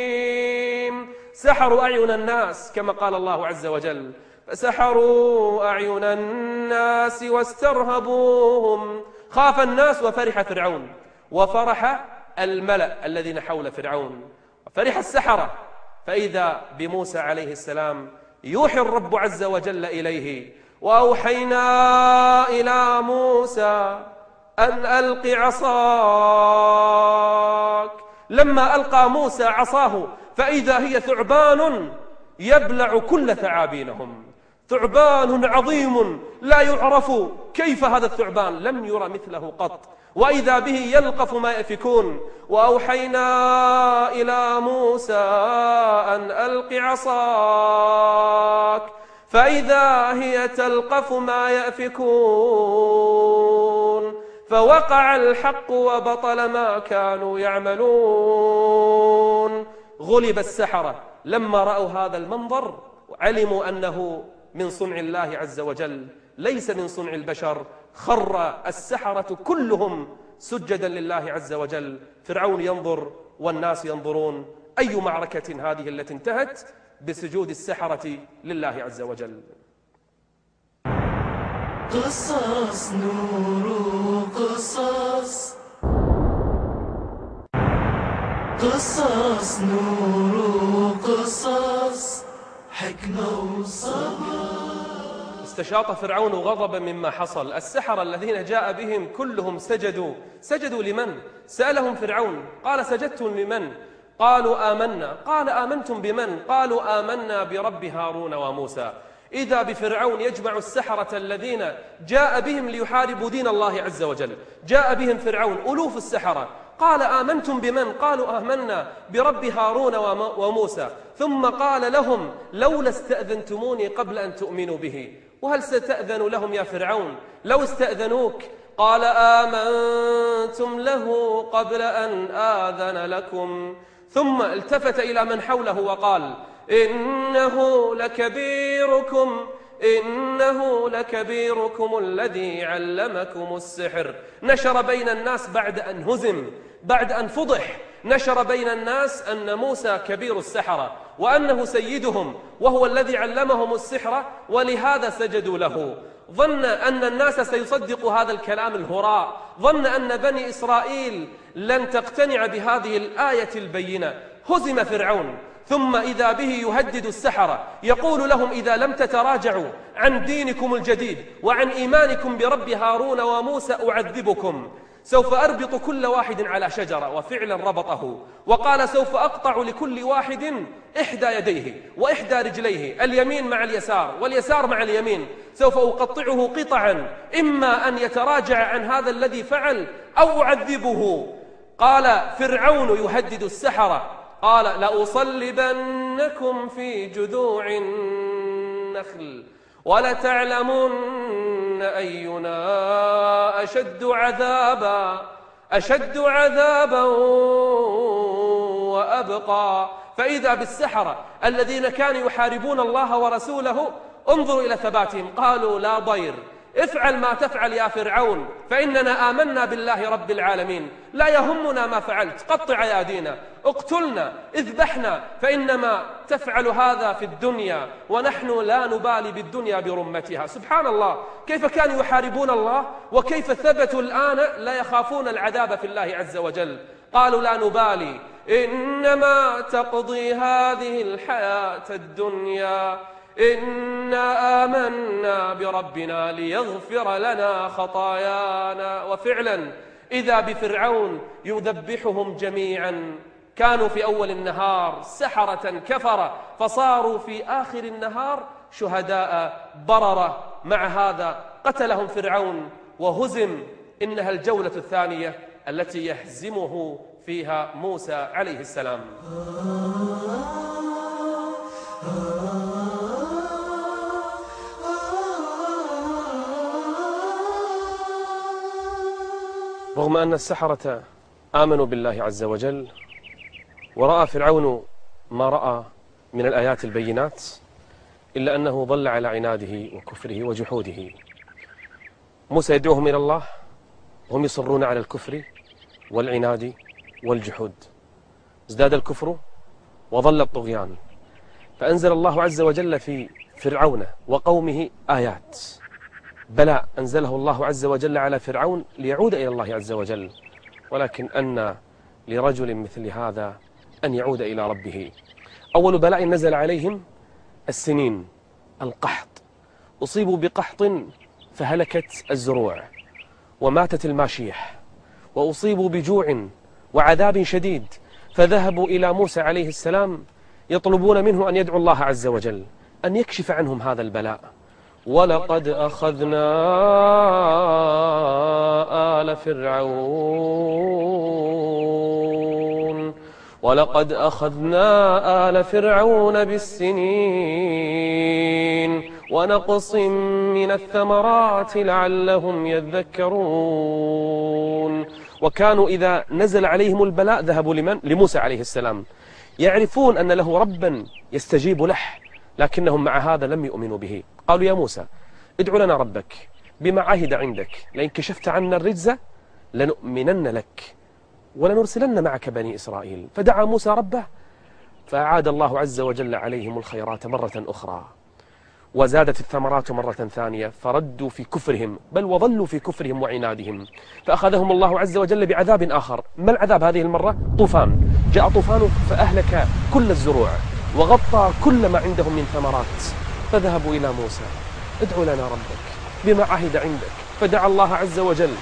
سحروا أعين الناس كما قال الله عز وجل فسحروا أعين الناس واسترهبوهم خاف الناس وفرح فرعون وفرح الملأ الذين حول فرعون فرح السحرة فإذا بموسى عليه السلام يوحي الرب عز وجل إليه. وأوحينا إلى موسى أن ألق عصاك. لما ألقى موسى عصاه فإذا هي ثعبان يبلع كل ثعابينهم. ثعبان عظيم لا يعرف كيف هذا الثعبان. لم يرى مثله قط. وإذا به يلقف ما يفكون وأوحينا إلى موسى أن ألق عصاك. فإذا هي تلقف ما يأفكون. فوقع الحق وبطل ما كانوا يعملون. غلب السحرة لما رأوا هذا المنظر علموا أنه من صنع الله عز وجل ليس من صنع البشر. خر السحرة كلهم سجدا لله عز وجل. فرعون ينظر والناس ينظرون. أي معركة هذه التي انتهت؟ بسجود السحرة لله عز وجل. قصص نور قصص قصص نور قصص حكمة وصبر. استشاط فرعون غضبا مما حصل. السحر الذين جاء بهم كلهم سجدوا. سجدوا لمن؟ سألهم فرعون. قال سجدتم لمن؟ قالوا آمنا. قال آمنتم بمن؟ قالوا آمنا برب هارون وموسى. إذا بفرعون يجمع السحرة الذين جاء بهم ليحاربوا دين الله عز وجل. جاء بهم فرعون ألوف السحرة. قال آمنتم بمن؟ قالوا آمنا برب هارون وموسى. ثم قال لهم لولا استأذنتموني قبل أن تؤمنوا به. وهل ستأذن لهم يا فرعون؟ لو استأذنوك قال آمنتم له قبل أن آذن لكم. ثم التفت إلى من حوله وقال إنه لكبيركم إنه لكبيركم الذي علمكم السحر. نشر بين الناس بعد أن هزم. بعد أن فضح نشر بين الناس أن موسى كبير السحرة وأنه سيدهم وهو الذي علمهم السحر ولهذا سجدوا له. ظن أن الناس سيصدق هذا الكلام الهراء. ظن أن بني إسرائيل لن تقتنع بهذه الآية البينة. هزم فرعون ثم إذا به يهدد السحرة يقول لهم إذا لم تتراجعوا عن دينكم الجديد وعن إيمانكم برب هارون وموسى أعذبكم. سوف أربط كل واحد على شجرة وفعلا ربطه. وقال سوف أقطع لكل واحد إحدى يديه وإحدى رجليه اليمين مع اليسار واليسار مع اليمين. سوف أقطعه قطعا إما أن يتراجع عن هذا الذي فعل أو أعذبه. قال فرعون يهدد السحرة. قال لأصلبنكم في جذوع النخل ولتعلمن أينا أشد عذابا أشد عذابا وأبقى. فإذا بالسحرة الذين كانوا يحاربون الله ورسوله انظروا إلى ثباتهم. قالوا لا ضير. افعل ما تفعل يا فرعون فإننا آمنا بالله رب العالمين. لا يهمنا ما فعلت قطع أيادينا اقتلنا اذبحنا فإنما تفعل هذا في الدنيا ونحن لا نبالي بالدنيا برمتها. سبحان الله. كيف كانوا يحاربون الله؟ وكيف ثبتوا الآن؟ لا يخافون العذاب في الله عز وجل. قالوا لا نبالي. إنما تقضي هذه الحياة الدنيا. إنا آمنا بربنا ليغفر لنا خطايانا وفعلا إذا بفرعون يذبحهم جميعا كانوا في أول النهار سحرة كفرة فصاروا في آخر النهار شهداء بررة مع هذا قتلهم فرعون وهزم إنها الجولة الثانية التي يهزمه فيها موسى عليه السلام. رغم أن السحرة آمنوا بالله عز وجل ورأى فرعون ما رأى من الآيات البينات إلا أنه ظل على عناده وكفره وجحوده. موسى يدعوهم إلى الله وهم يصرون على الكفر والعناد والجحود. ازداد الكفر وظل الطغيان. فأنزل الله عز وجل في فرعون وقومه آيات. بلاء أنزله الله عز وجل على فرعون ليعود إلى الله عز وجل ولكن أن لرجل مثل هذا أن يعود إلى ربه. أول بلاء نزل عليهم السنين القحط. أصيبوا بقحط فهلكت الزروع وماتت الماشيح وأصيبوا بجوع وعذاب شديد فذهبوا إلى موسى عليه السلام يطلبون منه أن يدعو الله عز وجل أن يكشف عنهم هذا البلاء. ولقد أخذنا آل فرعون. ولقد أخذنا آل فرعون بالسنين. ونقص من الثمرات لعلهم يذكرون. وكانوا إذا نزل عليهم البلاء ذهبوا لمن؟ لموسى عليه السلام. يعرفون أن له ربا يستجيب له. لكنهم مع هذا لم يؤمنوا به. قالوا يا موسى ادعو لنا ربك بما عهد عندك. لئن كشفت عنا الرجز لنؤمنن لك ولنرسلن معك بني إسرائيل. فدعا موسى ربه فأعاد الله عز وجل عليهم الخيرات مرة أخرى. وزادت الثمرات مرة ثانية فردوا في كفرهم بل وظلوا في كفرهم وعنادهم. فأخذهم الله عز وجل بعذاب آخر. ما العذاب هذه المرة؟ طوفان. جاء طوفان فأهلك كل الزروع. وغطى كل ما عندهم من ثمرات. فذهبوا إلى موسى. ادعو لنا ربك بما عهد عندك فدعا الله عز وجل.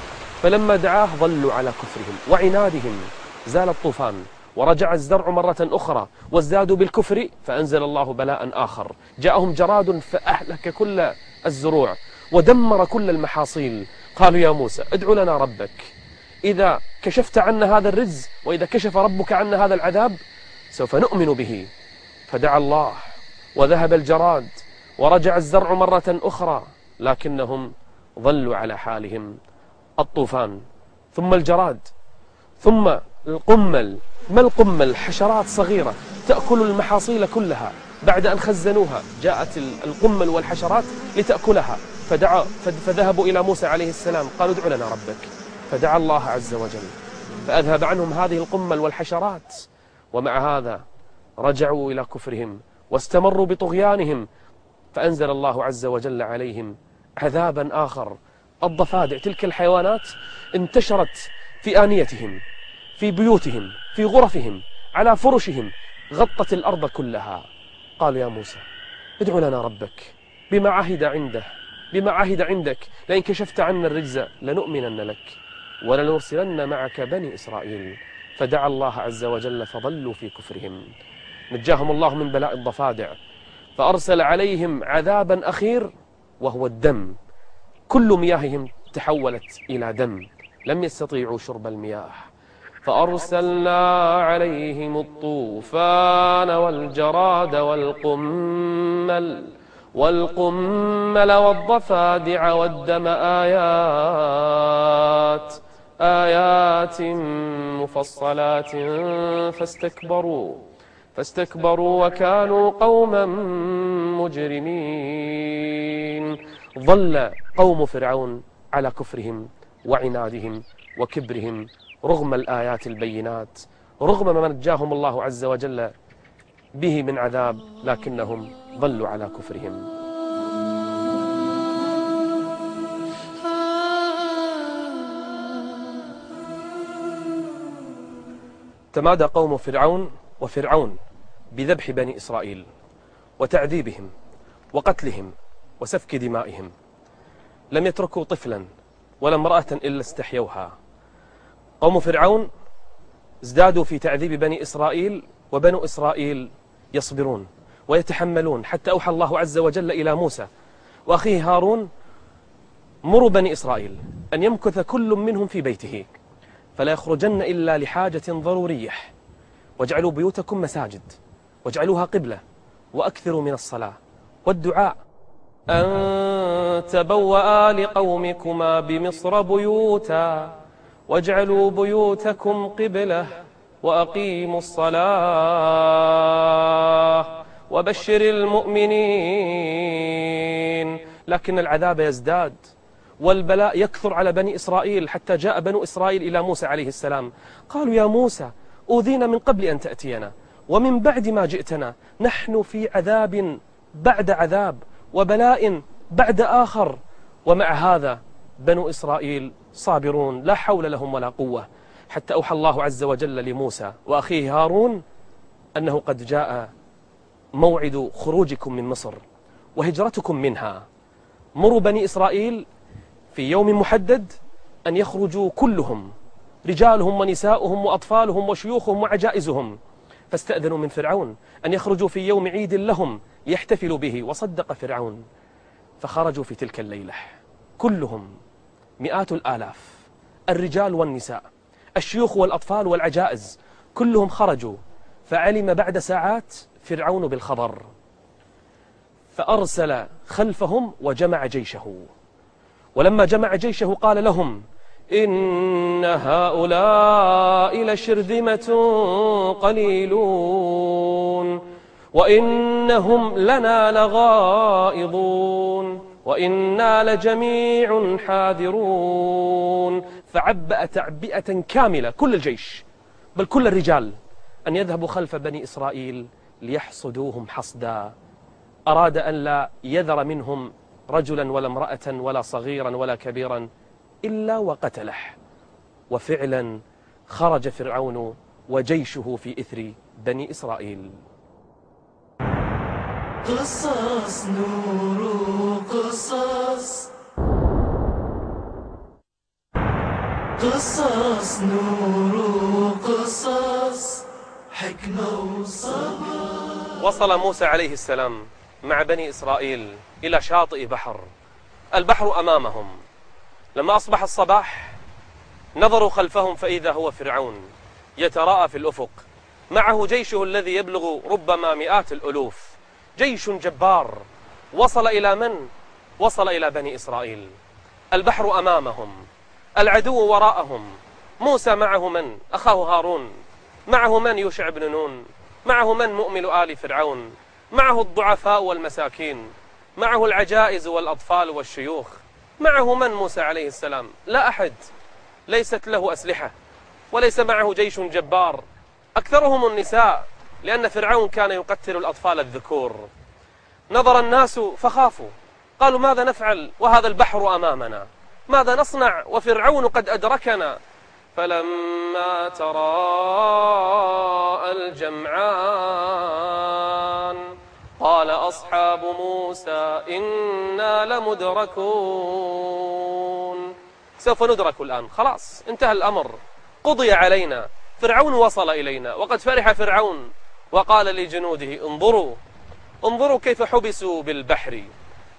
فلما دعاه ظلوا على كفرهم وعنادهم. زال الطوفان ورجع الزرع مرة أخرى وازدادوا بالكفر فأنزل الله بلاء آخر. جاءهم جراد فأهلك كل الزروع ودمر كل المحاصيل. قالوا يا موسى ادعو لنا ربك. إذا كشفت عنا هذا الرز وإذا كشف ربك عنا هذا العذاب سوف نؤمن به. فدعا الله وذهب الجراد ورجع الزرع مرة أخرى لكنهم ظلوا على حالهم. الطوفان ثم الجراد ثم القمل. ما القمل؟ حشرات صغيرة تأكل المحاصيل كلها. بعد أن خزنوها جاءت القمل والحشرات لتأكلها. فدعا فذهبوا إلى موسى عليه السلام قالوا ادعوا لنا ربك. فدعا الله عز وجل فأذهب عنهم هذه القمل والحشرات. ومع هذا رجعوا إلى كفرهم واستمروا بطغيانهم فأنزل الله عز وجل عليهم عذابا آخر. الضفادع تلك الحيوانات انتشرت في آنيتهم في بيوتهم في غرفهم على فرشهم غطت الأرض كلها. قال يا موسى ادعو لنا ربك بما عهد عنده بما عهد عندك. لئن كشفت عنا الرجز لنؤمنن لك ولنرسلن معك بني إسرائيل. فدعا الله عز وجل فظلوا في كفرهم. نجاهم الله من بلاء الضفادع. فأرسل عليهم عذابا أخير وهو الدم. كل مياههم تحولت إلى دم. لم يستطيعوا شرب المياه. فأرسلنا عليهم الطوفان والجراد والقمل والقمل والضفادع والدم آيات آيات مفصلات فاستكبروا. فاستكبروا وكانوا قوما مجرمين. ظل قوم فرعون على كفرهم وعنادهم وكبرهم رغم الآيات البينات رغم ما نجاهم الله عز وجل به من عذاب لكنهم ظلوا على كفرهم. تمادى قوم فرعون وفرعون بذبح بني إسرائيل وتعذيبهم وقتلهم وسفك دمائهم. لم يتركوا طفلا ولا امرأة إلا استحيوها. قوم فرعون ازدادوا في تعذيب بني إسرائيل وبنو إسرائيل يصبرون ويتحملون حتى أوحى الله عز وجل إلى موسى وأخيه هارون مروا بني إسرائيل أن يمكث كل منهم في بيته فلا يخرجن إلا لحاجة ضرورية. واجعلوا بيوتكم مساجد واجعلوها قبلة وأكثروا من الصلاة والدعاء. أن تبوأ لقومكما بمصر بيوتا واجعلوا بيوتكم قبلة وأقيموا الصلاة وبشر المؤمنين. لكن العذاب يزداد والبلاء يكثر على بني إسرائيل حتى جاء بنو إسرائيل إلى موسى عليه السلام. قالوا يا موسى أوذينا من قبل أن تأتينا ومن بعد ما جئتنا نحن في عذاب بعد عذاب وبلاء بعد آخر. ومع هذا بنو إسرائيل صابرون لا حول لهم ولا قوة. حتى أوحى الله عز وجل لموسى وأخيه هارون أنه قد جاء موعد خروجكم من مصر وهجرتكم منها. مروا بني إسرائيل في يوم محدد أن يخرجوا كلهم. رجالهم ونساؤهم وأطفالهم وشيوخهم وعجائزهم. فاستأذنوا من فرعون أن يخرجوا في يوم عيد لهم يحتفلوا به وصدق فرعون. فخرجوا في تلك الليلة. كلهم مئات الآلاف. الرجال والنساء الشيوخ والأطفال والعجائز كلهم خرجوا. فعلم بعد ساعات فرعون بالخبر. فأرسل خلفهم وجمع جيشه. ولما جمع جيشه قال لهم إن هؤلاء لشرذمة قليلون وإنهم لنا لغائضون وإنا لجميع حاذرون. فعبأ تعبئة كاملة كل الجيش بل كل الرجال أن يذهبوا خلف بني إسرائيل ليحصدوهم حصدا. أراد أن لا يذر منهم رجلا ولا امرأة ولا صغيرا ولا كبيرا إلا وقتله. وفعلا خرج فرعون وجيشه في إثر بني إسرائيل. قصص نور قصص قصص نور قصص حكمة وصبر. وصل موسى عليه السلام مع بني إسرائيل إلى شاطئ بحر. البحر أمامهم. لما أصبح الصباح نظروا خلفهم فإذا هو فرعون يتراءى في الأفق. معه جيشه الذي يبلغ ربما مئات الألوف. جيش جبار. وصل إلى من؟ وصل إلى بني إسرائيل. البحر أمامهم. العدو وراءهم. موسى معه من؟ أخاه هارون. معه من يوشع بن نون؟ معه من مؤمل آل فرعون؟ معه الضعفاء والمساكين؟ معه العجائز والأطفال والشيوخ؟ معه من موسى عليه السلام؟ لا أحد. ليست له أسلحة وليس معه جيش جبار. أكثرهم النساء لأن فرعون كان يقتل الأطفال الذكور. نظر الناس فخافوا. قالوا ماذا نفعل؟ وهذا البحر أمامنا. ماذا نصنع؟ وفرعون قد أدركنا. فلما تراءى الجمعان قال أصحاب موسى إنا لمدركون. سوف ندرك الآن. خلاص انتهى الأمر. قضي علينا. فرعون وصل إلينا. وقد فرح فرعون. وقال لجنوده انظروا انظروا كيف حبسوا بالبحر.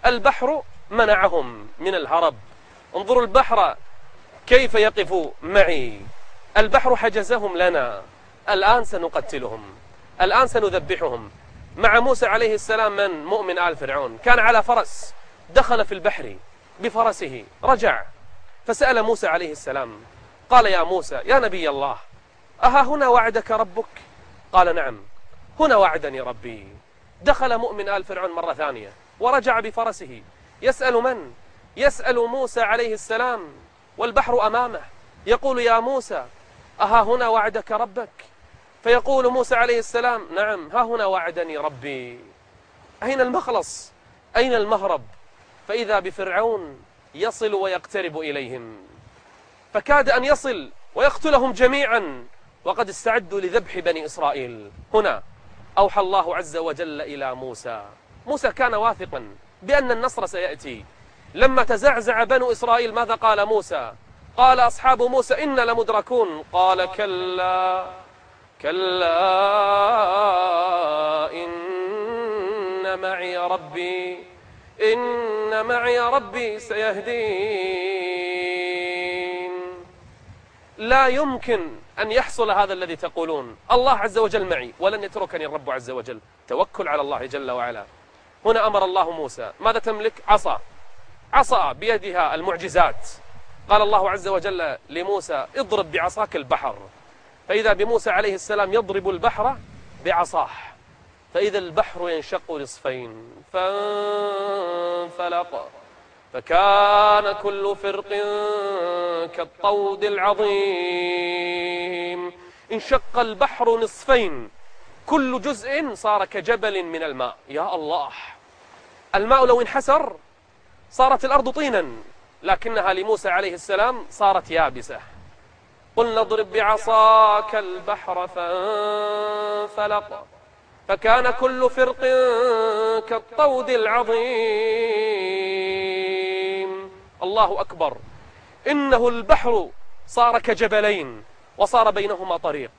البحر منعهم من الهرب. انظروا البحر كيف يقف معي. البحر حجزهم لنا. الآن سنقتلهم. الآن سنذبحهم. مع موسى عليه السلام من مؤمن آل فرعون. كان على فرس دخل في البحر بفرسه رجع فسأل موسى عليه السلام قال يا موسى يا نبي الله أها هنا وعدك ربك؟ قال نعم هنا وعدني ربي. دخل مؤمن آل فرعون مرة ثانية ورجع بفرسه. يسأل من؟ يسأل موسى عليه السلام والبحر أمامه. يقول يا موسى أها هنا وعدك ربك؟ فيقول موسى عليه السلام نعم ها هنا وعدني ربي. أين المخلص؟ أين المهرب؟ فإذا بفرعون يصل ويقترب إليهم. فكاد أن يصل ويقتلهم جميعا وقد استعدوا لذبح بني إسرائيل. هنا أوحى الله عز وجل إلى موسى. موسى كان واثقا بأن النصر سيأتي. لما تزعزع بنو إسرائيل ماذا قال موسى؟ قال أصحاب موسى إن لمدركون. قال كلا. كلا إن معي ربي إن معي ربي سيهدين. لا يمكن أن يحصل هذا الذي تقولون. الله عز وجل معي ولن يتركني الرب عز وجل. توكل على الله جل وعلا. هنا أمر الله موسى. ماذا تملك؟ عصا. عصا بيدها المعجزات. قال الله عز وجل لموسى اضرب بعصاك البحر. فإذا بموسى عليه السلام يضرب البحر بعصاه فإذا البحر ينشق نصفين فانفلق فكان كل فرق كالطود العظيم. انشق البحر نصفين كل جزء صار كجبل من الماء. يا الله! الماء لو انحسر صارت الأرض طينا لكنها لموسى عليه السلام صارت يابسة. قلنا اضرب بعصاك البحر فانفلق فكان كل فرق كالطود العظيم. الله أكبر. إنه البحر صار كجبلين وصار بينهما طريق.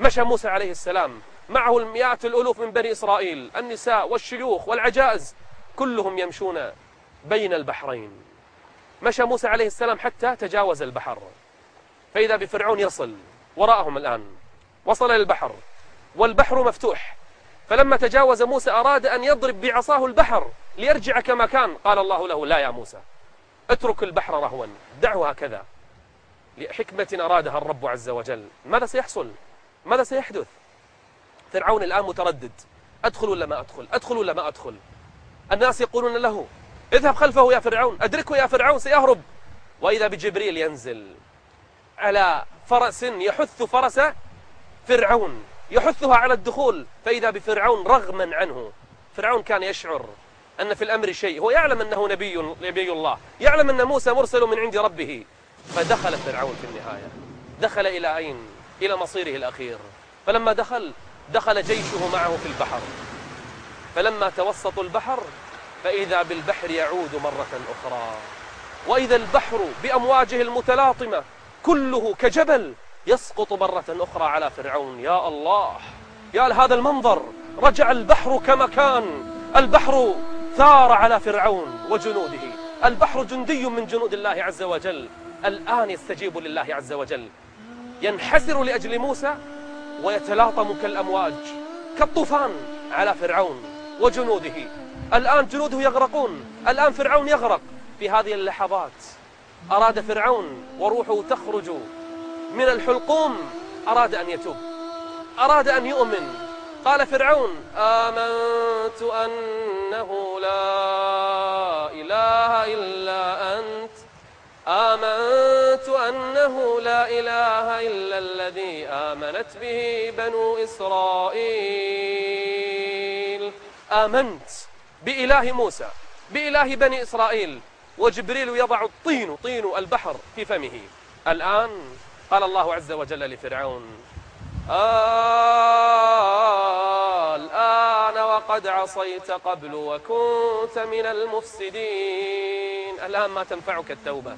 مشى موسى عليه السلام. معه المئات الألوف من بني إسرائيل النساء والشيوخ والعجائز كلهم يمشون بين البحرين. مشى موسى عليه السلام حتى تجاوز البحر. فإذا بفرعون يصل وراءهم الآن وصل إلى البحر والبحر مفتوح فلما تجاوز موسى أراد أن يضرب بعصاه البحر ليرجع كما كان قال الله له لا يا موسى اترك البحر رهوا دعه هكذا. لحكمة أرادها الرب عز وجل. ماذا سيحصل؟ ماذا سيحدث؟ فرعون الآن متردد. أدخل ولا ما أدخل؟ أدخل ولا ما أدخل؟ الناس يقولون له اذهب خلفه يا فرعون أدركه يا فرعون سيهرب. وإذا بجبريل ينزل على فرس يحث فرس فرعون يحثها على الدخول فإذا بفرعون رغما عنه. فرعون كان يشعر أن في الأمر شيء هو يعلم أنه نبي, نبي الله يعلم أن موسى مرسل من عند ربه. فدخل فرعون في النهاية. دخل إلى أين؟ إلى مصيره الأخير. فلما دخل دخل جيشه معه في البحر. فلما توسطوا البحر فإذا بالبحر يعود مرة أخرى. وإذا البحر بأمواجه المتلاطمة كله كجبل يسقط مرة أخرى على فرعون. يا الله يا هذا المنظر رجع البحر كما كان البحر ثار على فرعون وجنوده. البحر جندي من جنود الله عز وجل. الآن يستجيب لله عز وجل. ينحسر لأجل موسى ويتلاطم كالأمواج كالطوفان على فرعون وجنوده. الآن جنوده يغرقون. الآن فرعون يغرق في هذه اللحظات. أراد فرعون وروحه تخرج من الحلقوم أراد أن يتوب. أراد أن يؤمن. قال فرعون آمنت أنه لا إله إلا أنت. آمنت أنه لا إله إلا الذي آمنت به بنو إسرائيل. آمنت بإله موسى بإله بني إسرائيل. وجبريل يضع الطين طين البحر في فمه. الآن قال الله عز وجل لفرعون الآن وقد عصيت قبل وكنت من المفسدين. الآن ما تنفعك التوبة.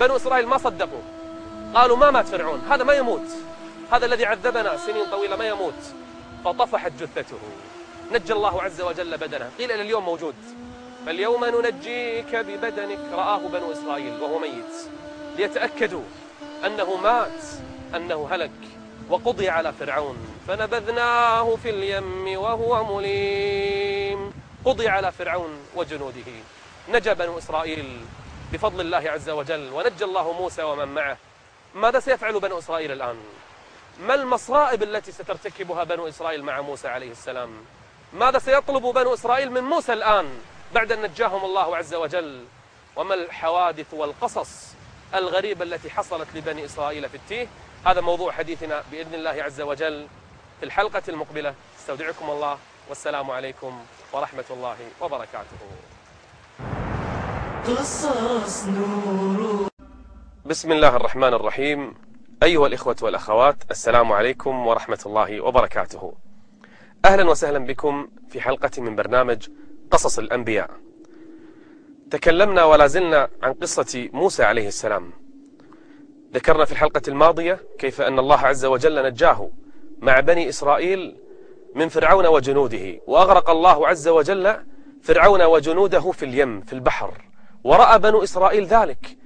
بنو إسرائيل ما صدقوا. قالوا ما مات فرعون هذا ما يموت. هذا الذي عذبنا سنين طويلة ما يموت. فطفحت جثته. نجى الله عز وجل بدنه. قيل إلى اليوم موجود. فاليوم ننجيك ببدنك رآه بنو إسرائيل وهو ميت ليتأكدوا أنه مات أنه هلك وقضي على فرعون فنبذناه في اليم وهو مليم. قضي على فرعون وجنوده. نجا بنو إسرائيل بفضل الله عز وجل ونجى الله موسى ومن معه. ماذا سيفعل بنو إسرائيل الآن؟ ما المصائب التي سترتكبها بنو إسرائيل مع موسى عليه السلام؟ ماذا سيطلب بنو إسرائيل من موسى الآن؟ بعد أن نجاهم الله عز وجل وما الحوادث والقصص الغريبة التي حصلت لبني إسرائيل في التيه؟ هذا موضوع حديثنا بإذن الله عز وجل في الحلقة المقبلة. استودعكم الله والسلام عليكم ورحمة الله وبركاته. قصص نور. بسم الله الرحمن الرحيم. أيها الإخوة والأخوات السلام عليكم ورحمة الله وبركاته. أهلا وسهلا بكم في حلقة من برنامج قصص الأنبياء. تكلمنا ولا زلنا عن قصة موسى عليه السلام. ذكرنا في الحلقة الماضية كيف أن الله عز وجل نجاه مع بني إسرائيل من فرعون وجنوده وأغرق الله عز وجل فرعون وجنوده في اليم في البحر ورأى بنو إسرائيل ذلك.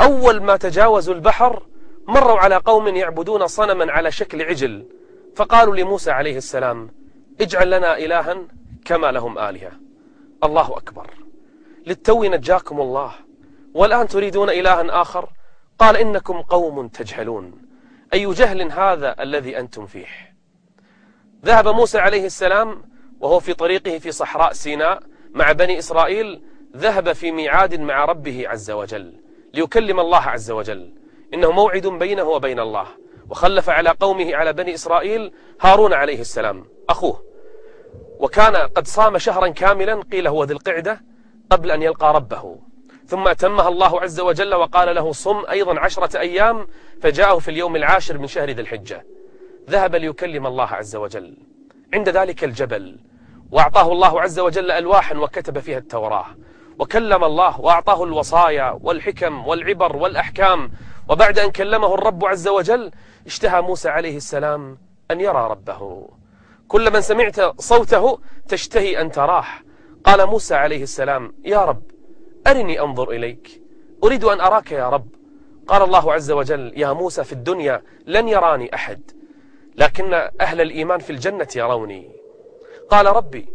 أول ما تجاوزوا البحر مروا على قوم يعبدون صنما على شكل عجل فقالوا لموسى عليه السلام اجعل لنا إلها كما لهم آلهة. الله أكبر. للتو نجاكم الله. والآن تريدون إلها آخر؟ قال إنكم قوم تجهلون. أي جهل هذا الذي أنتم فيه؟ ذهب موسى عليه السلام وهو في طريقه في صحراء سيناء مع بني إسرائيل ذهب في ميعاد مع ربه عز وجل ليكلم الله عز وجل. إنه موعد بينه وبين الله. وخلف على قومه على بني إسرائيل هارون عليه السلام. أخوه. وكان قد صام شهرا كاملا قيل هو ذي القعدة قبل أن يلقى ربه. ثم أتمها الله عز وجل وقال له صم أيضا عشرة أيام فجاءه في اليوم العاشر من شهر ذي الحجة. ذهب ليكلم الله عز وجل. عند ذلك الجبل وأعطاه الله عز وجل ألواحا وكتب فيها التوراة. وكلم الله وأعطاه الوصايا والحكم والعبر والأحكام. وبعد أن كلمه الرب عز وجل اشتهى موسى عليه السلام أن يرى ربه. كل من سمعت صوته تشتهي أن تراه. قال موسى عليه السلام يا رب أرني أنظر إليك. أريد أن أراك يا رب. قال الله عز وجل يا موسى في الدنيا لن يراني أحد لكن أهل الإيمان في الجنة يروني. قال ربي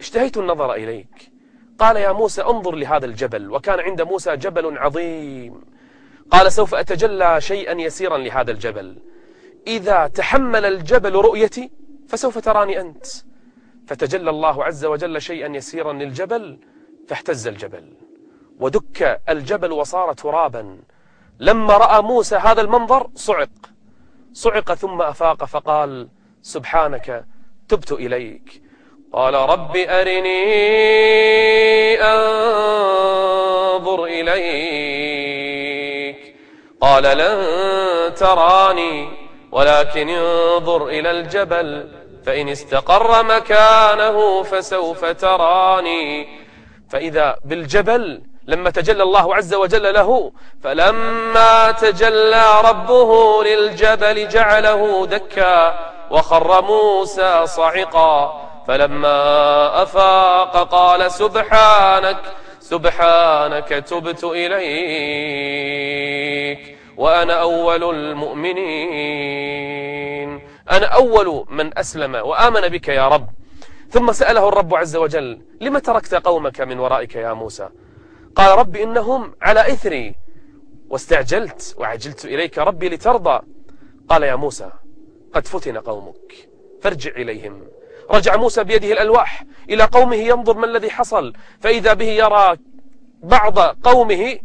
اشتهيت النظر إليك. قال يا موسى انظر لهذا الجبل وكان عند موسى جبل عظيم. قال سوف أتجلى شيئا يسيرا لهذا الجبل. إذا تحمل الجبل رؤيتي فسوف تراني أنت. فتجلى الله عز وجل شيئا يسيرا للجبل فاهتز الجبل. ودك الجبل وصار ترابا. لما رأى موسى هذا المنظر صعق. صعق ثم أفاق فقال سبحانك تبت إليك. قال رب أرني أنظر إليك. قال لن تراني. ولكن انظر إلى الجبل فإن استقر مكانه فسوف تراني. فإذا بالجبل لما تجلى الله عز وجل له فلما تجلى ربه للجبل جعله دكا وخر موسى صعقا. فلما أفاق قال سبحانك سبحانك تبت إليك. وأنا أول المؤمنين. أنا أول من أسلم وآمن بك يا رب. ثم سأله الرب عز وجل لم تركت قومك من ورائك يا موسى؟ قال رب إنهم على إثري. واستعجلت وعجلت إليك ربي لترضى. قال يا موسى قد فتن قومك فارجع إليهم. رجع موسى بيده الألواح إلى قومه ينظر ما الذي حصل فإذا به يرى بعض قومه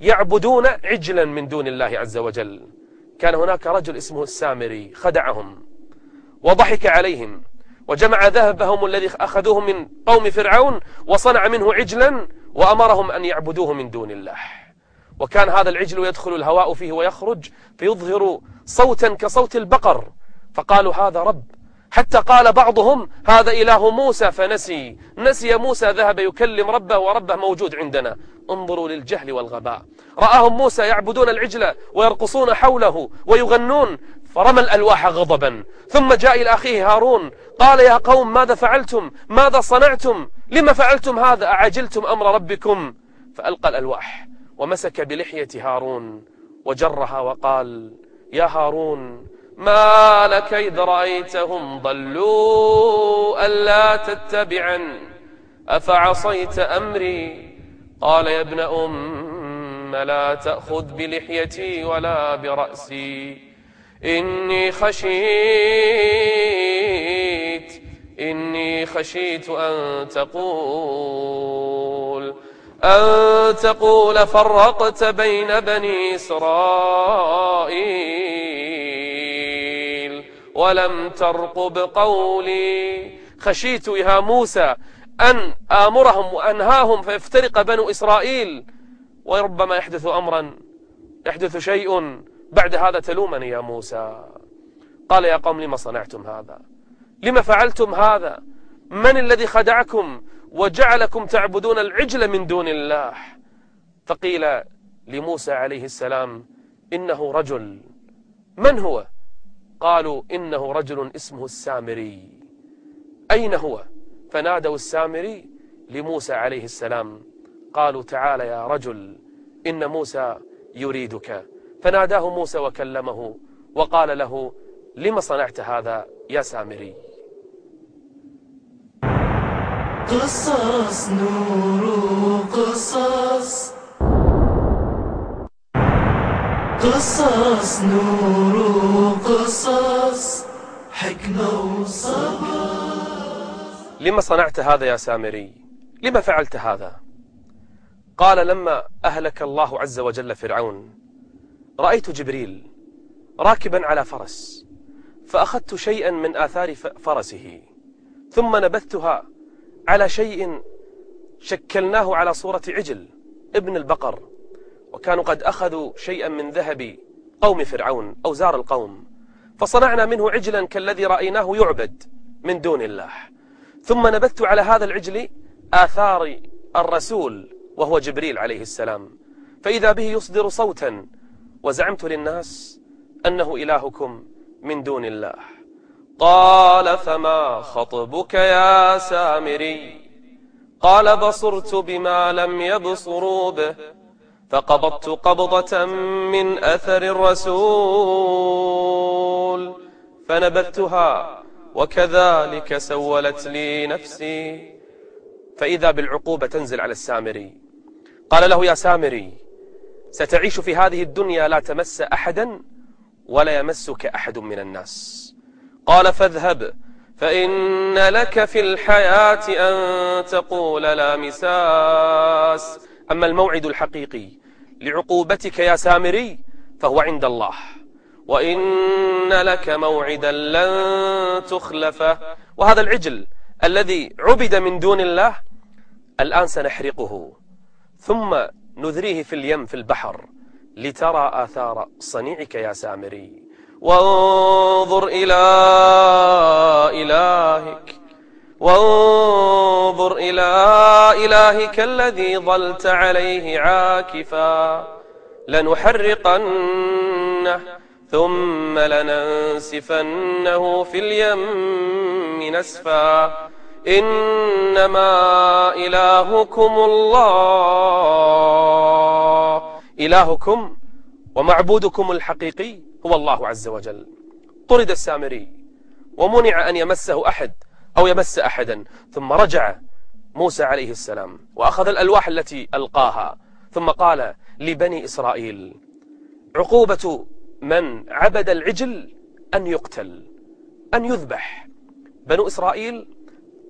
يعبدون عجلا من دون الله عز وجل. كان هناك رجل اسمه السامري خدعهم وضحك عليهم وجمع ذهبهم الذي أخذوه من قوم فرعون وصنع منه عجلا وأمرهم أن يعبدوه من دون الله. وكان هذا العجل يدخل الهواء فيه ويخرج فيظهر صوتا كصوت البقر. فقالوا هذا رب. حتى قال بعضهم هذا إله موسى فنسي. نسي موسى ذهب يكلم ربه وربه موجود عندنا. انظروا للجهل والغباء. رآهم موسى يعبدون العجل ويرقصون حوله ويغنون. فرمى الألواح غضبا. ثم جاء إلى أخيه هارون. قال يا قوم ماذا فعلتم؟ ماذا صنعتم؟ لما فعلتم هذا؟ أعجلتم أمر ربكم؟ فألقى الألواح ومسك بلحية هارون وجرها وقال يا هارون ما لك إذ رأيتهم ضلوا ألا تتبعا أفعصيت أمري؟ قال يا ابن أم لا تأخذ بلحيتي ولا برأسي. إني خشيت إني خشيت أن تقول أن تقول فرقت بين بني إسرائيل. ولم ترقب قولي خشيت يا موسى أن آمرهم وأنهاهم فيفترق بنو إسرائيل. وربما يحدث أمرا يحدث شيء بعد هذا تلومني يا موسى. قال يا قوم لما صنعتم هذا؟ لما فعلتم هذا؟ من الذي خدعكم وجعلكم تعبدون العجل من دون الله؟ فقيل لموسى عليه السلام إنه رجل. من هو؟ قالوا إنه رجل اسمه السامري. أين هو؟ فنادوا السامري لموسى عليه السلام. قالوا تعال يا رجل إن موسى يريدك. فناداه موسى وكلمه وقال له لم صنعت هذا يا سامري؟ قصص نور قصص قصص نور قصص حكمة وصبر. لما صنعت هذا يا سامري؟ لما فعلت هذا؟ قال لما أهلك الله عز وجل فرعون رأيت جبريل راكبا على فرس فأخذت شيئا من آثار فرسه ثم نبذتها على شيء شكلناه على صورة عجل ابن البقر. وكانوا قد أخذوا شيئا من ذهب قوم فرعون أو زار القوم فصنعنا منه عجلا كالذي رأيناه يعبد من دون الله. ثم نبذت على هذا العجل آثار الرسول وهو جبريل عليه السلام. فإذا به يصدر صوتا وزعمت للناس أنه إلهكم من دون الله. قال فما خطبك يا سامري؟ قال بصرت بما لم يبصروا به. فقبضت قبضة من أثر الرسول فنبذتها وكذلك سولت لي نفسي. فإذا بالعقوبة تنزل على السامري. قال له يا سامري ستعيش في هذه الدنيا لا تمس أحدا ولا يمسك أحد من الناس. قال فاذهب فإن لك في الحياة أن تقول لا مساس. أما الموعد الحقيقي لعقوبتك يا سامري فهو عند الله. وإن لك موعدا لن تخلفه وهذا العجل الذي عبد من دون الله الآن سنحرقه. ثم نذريه في اليم في البحر لترى آثار صنيعك يا سامري. وانظر إلى إلهك. وانظر إلى إلهك الذي ظلت عليه عاكفا لنحرقنه ثم لننسفنه في اليم نسفا إنما إلهكم الله إلهكم ومعبودكم الحقيقي هو الله عز وجل طرد السامري ومنع أن يمسه أحد أو يمس أحدا. ثم رجع موسى عليه السلام وأخذ الألواح التي ألقاها. ثم قال لبني إسرائيل عقوبة من عبد العجل أن يقتل أن يذبح. بنو إسرائيل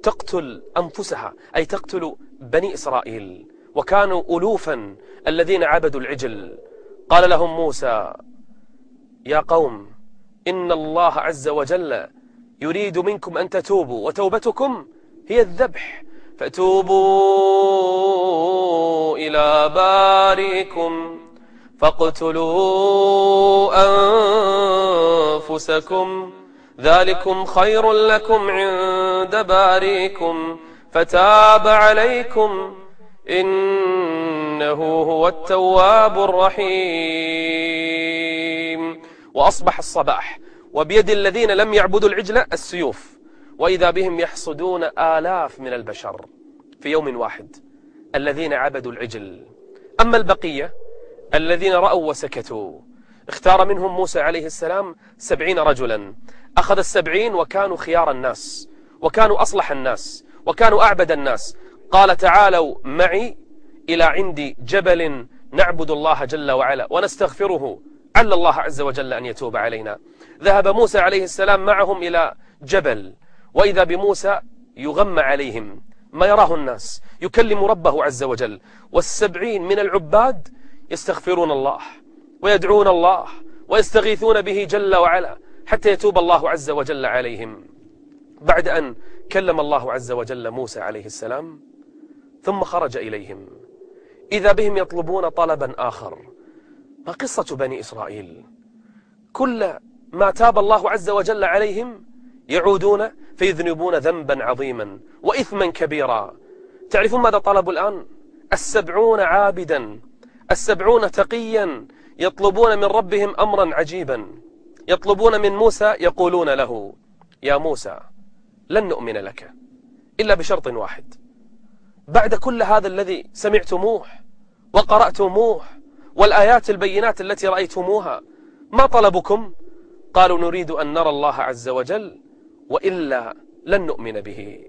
تقتل أنفسها أي تقتل بني إسرائيل. وكانوا ألوفا الذين عبدوا العجل. قال لهم موسى يا قوم إن الله عز وجل يريد منكم أن تتوبوا وتوبتكم هي الذبح. فتوبوا إلى بارئكم فاقتلوا أنفسكم. ذلكم خير لكم عند بارئكم فتاب عليكم إنه هو التواب الرحيم. وأصبح الصباح. وبيد الذين لم يعبدوا العجل السيوف. وإذا بهم يحصدون آلاف من البشر في يوم واحد الذين عبدوا العجل. أما البقية الذين رأوا وسكتوا اختار منهم موسى عليه السلام سبعين رجلا. أخذ السبعين وكانوا خيار الناس وكانوا أصلح الناس وكانوا أعبد الناس. قال تعالوا معي إلى عندي جبل نعبد الله جل وعلا ونستغفره. عل الله عز وجل أن يتوب علينا. ذهب موسى عليه السلام معهم إلى جبل وإذا بموسى يغم عليهم. ما يراه الناس؟ يكلم ربه عز وجل. والسبعين من العباد يستغفرون الله ويدعون الله ويستغيثون به جل وعلا حتى يتوب الله عز وجل عليهم. بعد أن كلم الله عز وجل موسى عليه السلام ثم خرج إليهم. إذا بهم يطلبون طلبا آخر. ما قصة بني إسرائيل؟ كل ما تاب الله عز وجل عليهم يعودون فيذنبون ذنبا عظيما وإثما كبيرا. تعرفون ماذا طلبوا الآن؟ السبعون عابدا السبعون تقيا يطلبون من ربهم أمرا عجيبا. يطلبون من موسى يقولون له يا موسى لن نؤمن لك إلا بشرط واحد. بعد كل هذا الذي سمعتموه وقرأتموه والآيات البينات التي رأيتموها ما طلبكم؟ قالوا نريد أن نرى الله عز وجل وإلا لن نؤمن به.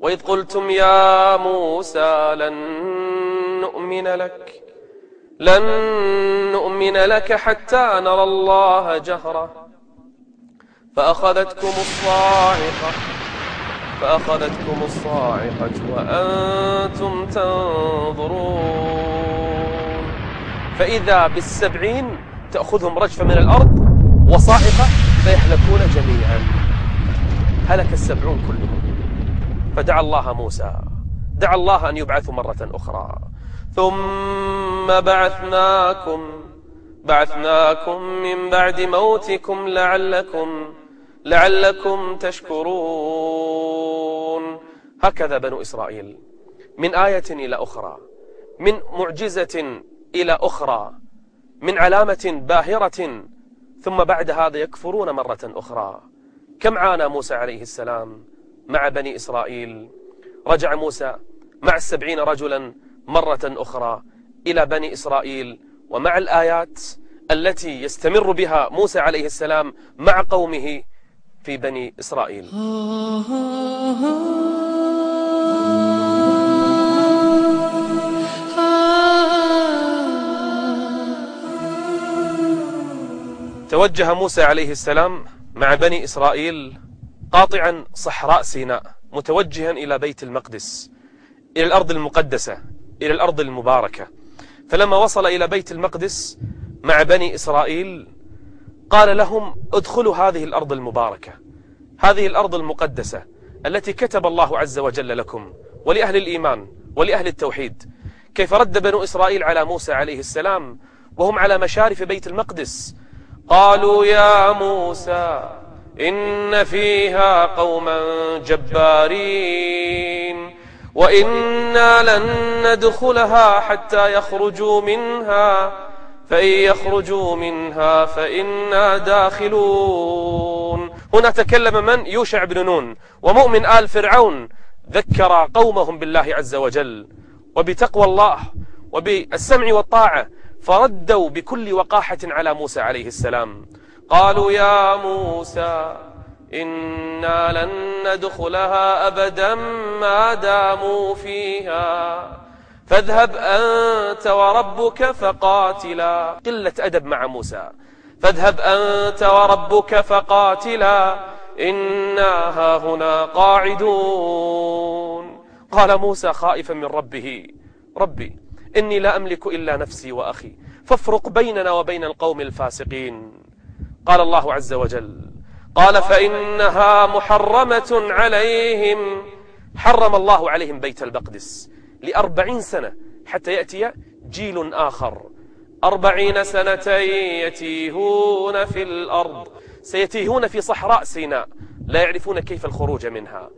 وإذ قلتم يا موسى لن نؤمن لك لن نؤمن لك حتى نرى الله جهرة. فأخذتكم الصاعقة فأخذتكم الصاعقة وأنتم تنظرون. فإذا بالسبعين تأخذهم رجفة من الأرض وصاعقة فيهلكون جميعا. هلك السبعون كلهم. فدعا الله موسى. دعا الله أن يبعثوا مرة أخرى. ثم بعثناكم بعثناكم من بعد موتكم لعلكم لعلكم تشكرون. هكذا بنو إسرائيل. من آية إلى أخرى. من معجزة إلى أخرى. من علامة باهرة ثم بعد هذا يكفرون مرة أخرى. كم عانى موسى عليه السلام مع بني إسرائيل؟ رجع موسى مع السبعين رجلا مرة أخرى إلى بني إسرائيل ومع الآيات التي يستمر بها موسى عليه السلام مع قومه في بني إسرائيل. توجه موسى عليه السلام مع بني إسرائيل قاطعا صحراء سيناء متوجها إلى بيت المقدس إلى الأرض المقدسة إلى الأرض المباركة. فلما وصل إلى بيت المقدس مع بني إسرائيل قال لهم ادخلوا هذه الأرض المباركة هذه الأرض المقدسة التي كتب الله عز وجل لكم ولأهل الإيمان ولأهل التوحيد. كيف رد بنو إسرائيل على موسى عليه السلام وهم على مشارف بيت المقدس قالوا يا موسى إن فيها قوما جبارين وإنا لن ندخلها حتى يخرجوا منها فإن يخرجوا منها فإنا داخلون. هنا تكلم من? يوشع بن نون. ومؤمن آل فرعون ذكر قومهم بالله عز وجل. وبتقوى الله وبالسمع والطاعة فردوا بكل وقاحة على موسى عليه السلام. قالوا يا موسى إنا لن ندخلها أبدا ما داموا فيها. فاذهب أنت وربك فقاتلا. قلة أدب مع موسى. فاذهب أنت وربك فقاتلا. إنا هاهنا قاعدون. قال موسى خائفا من ربه ربي إني لا أملك إلا نفسي وأخي. فافرق بيننا وبين القوم الفاسقين. قال الله عز وجل قال فإنها محرمة عليهم. حرم الله عليهم بيت المقدس لأربعين سنة حتى يأتي جيل آخر. أربعين سنة يتيهون في الأرض. سيتيهون في صحراء سيناء. لا يعرفون كيف الخروج منها.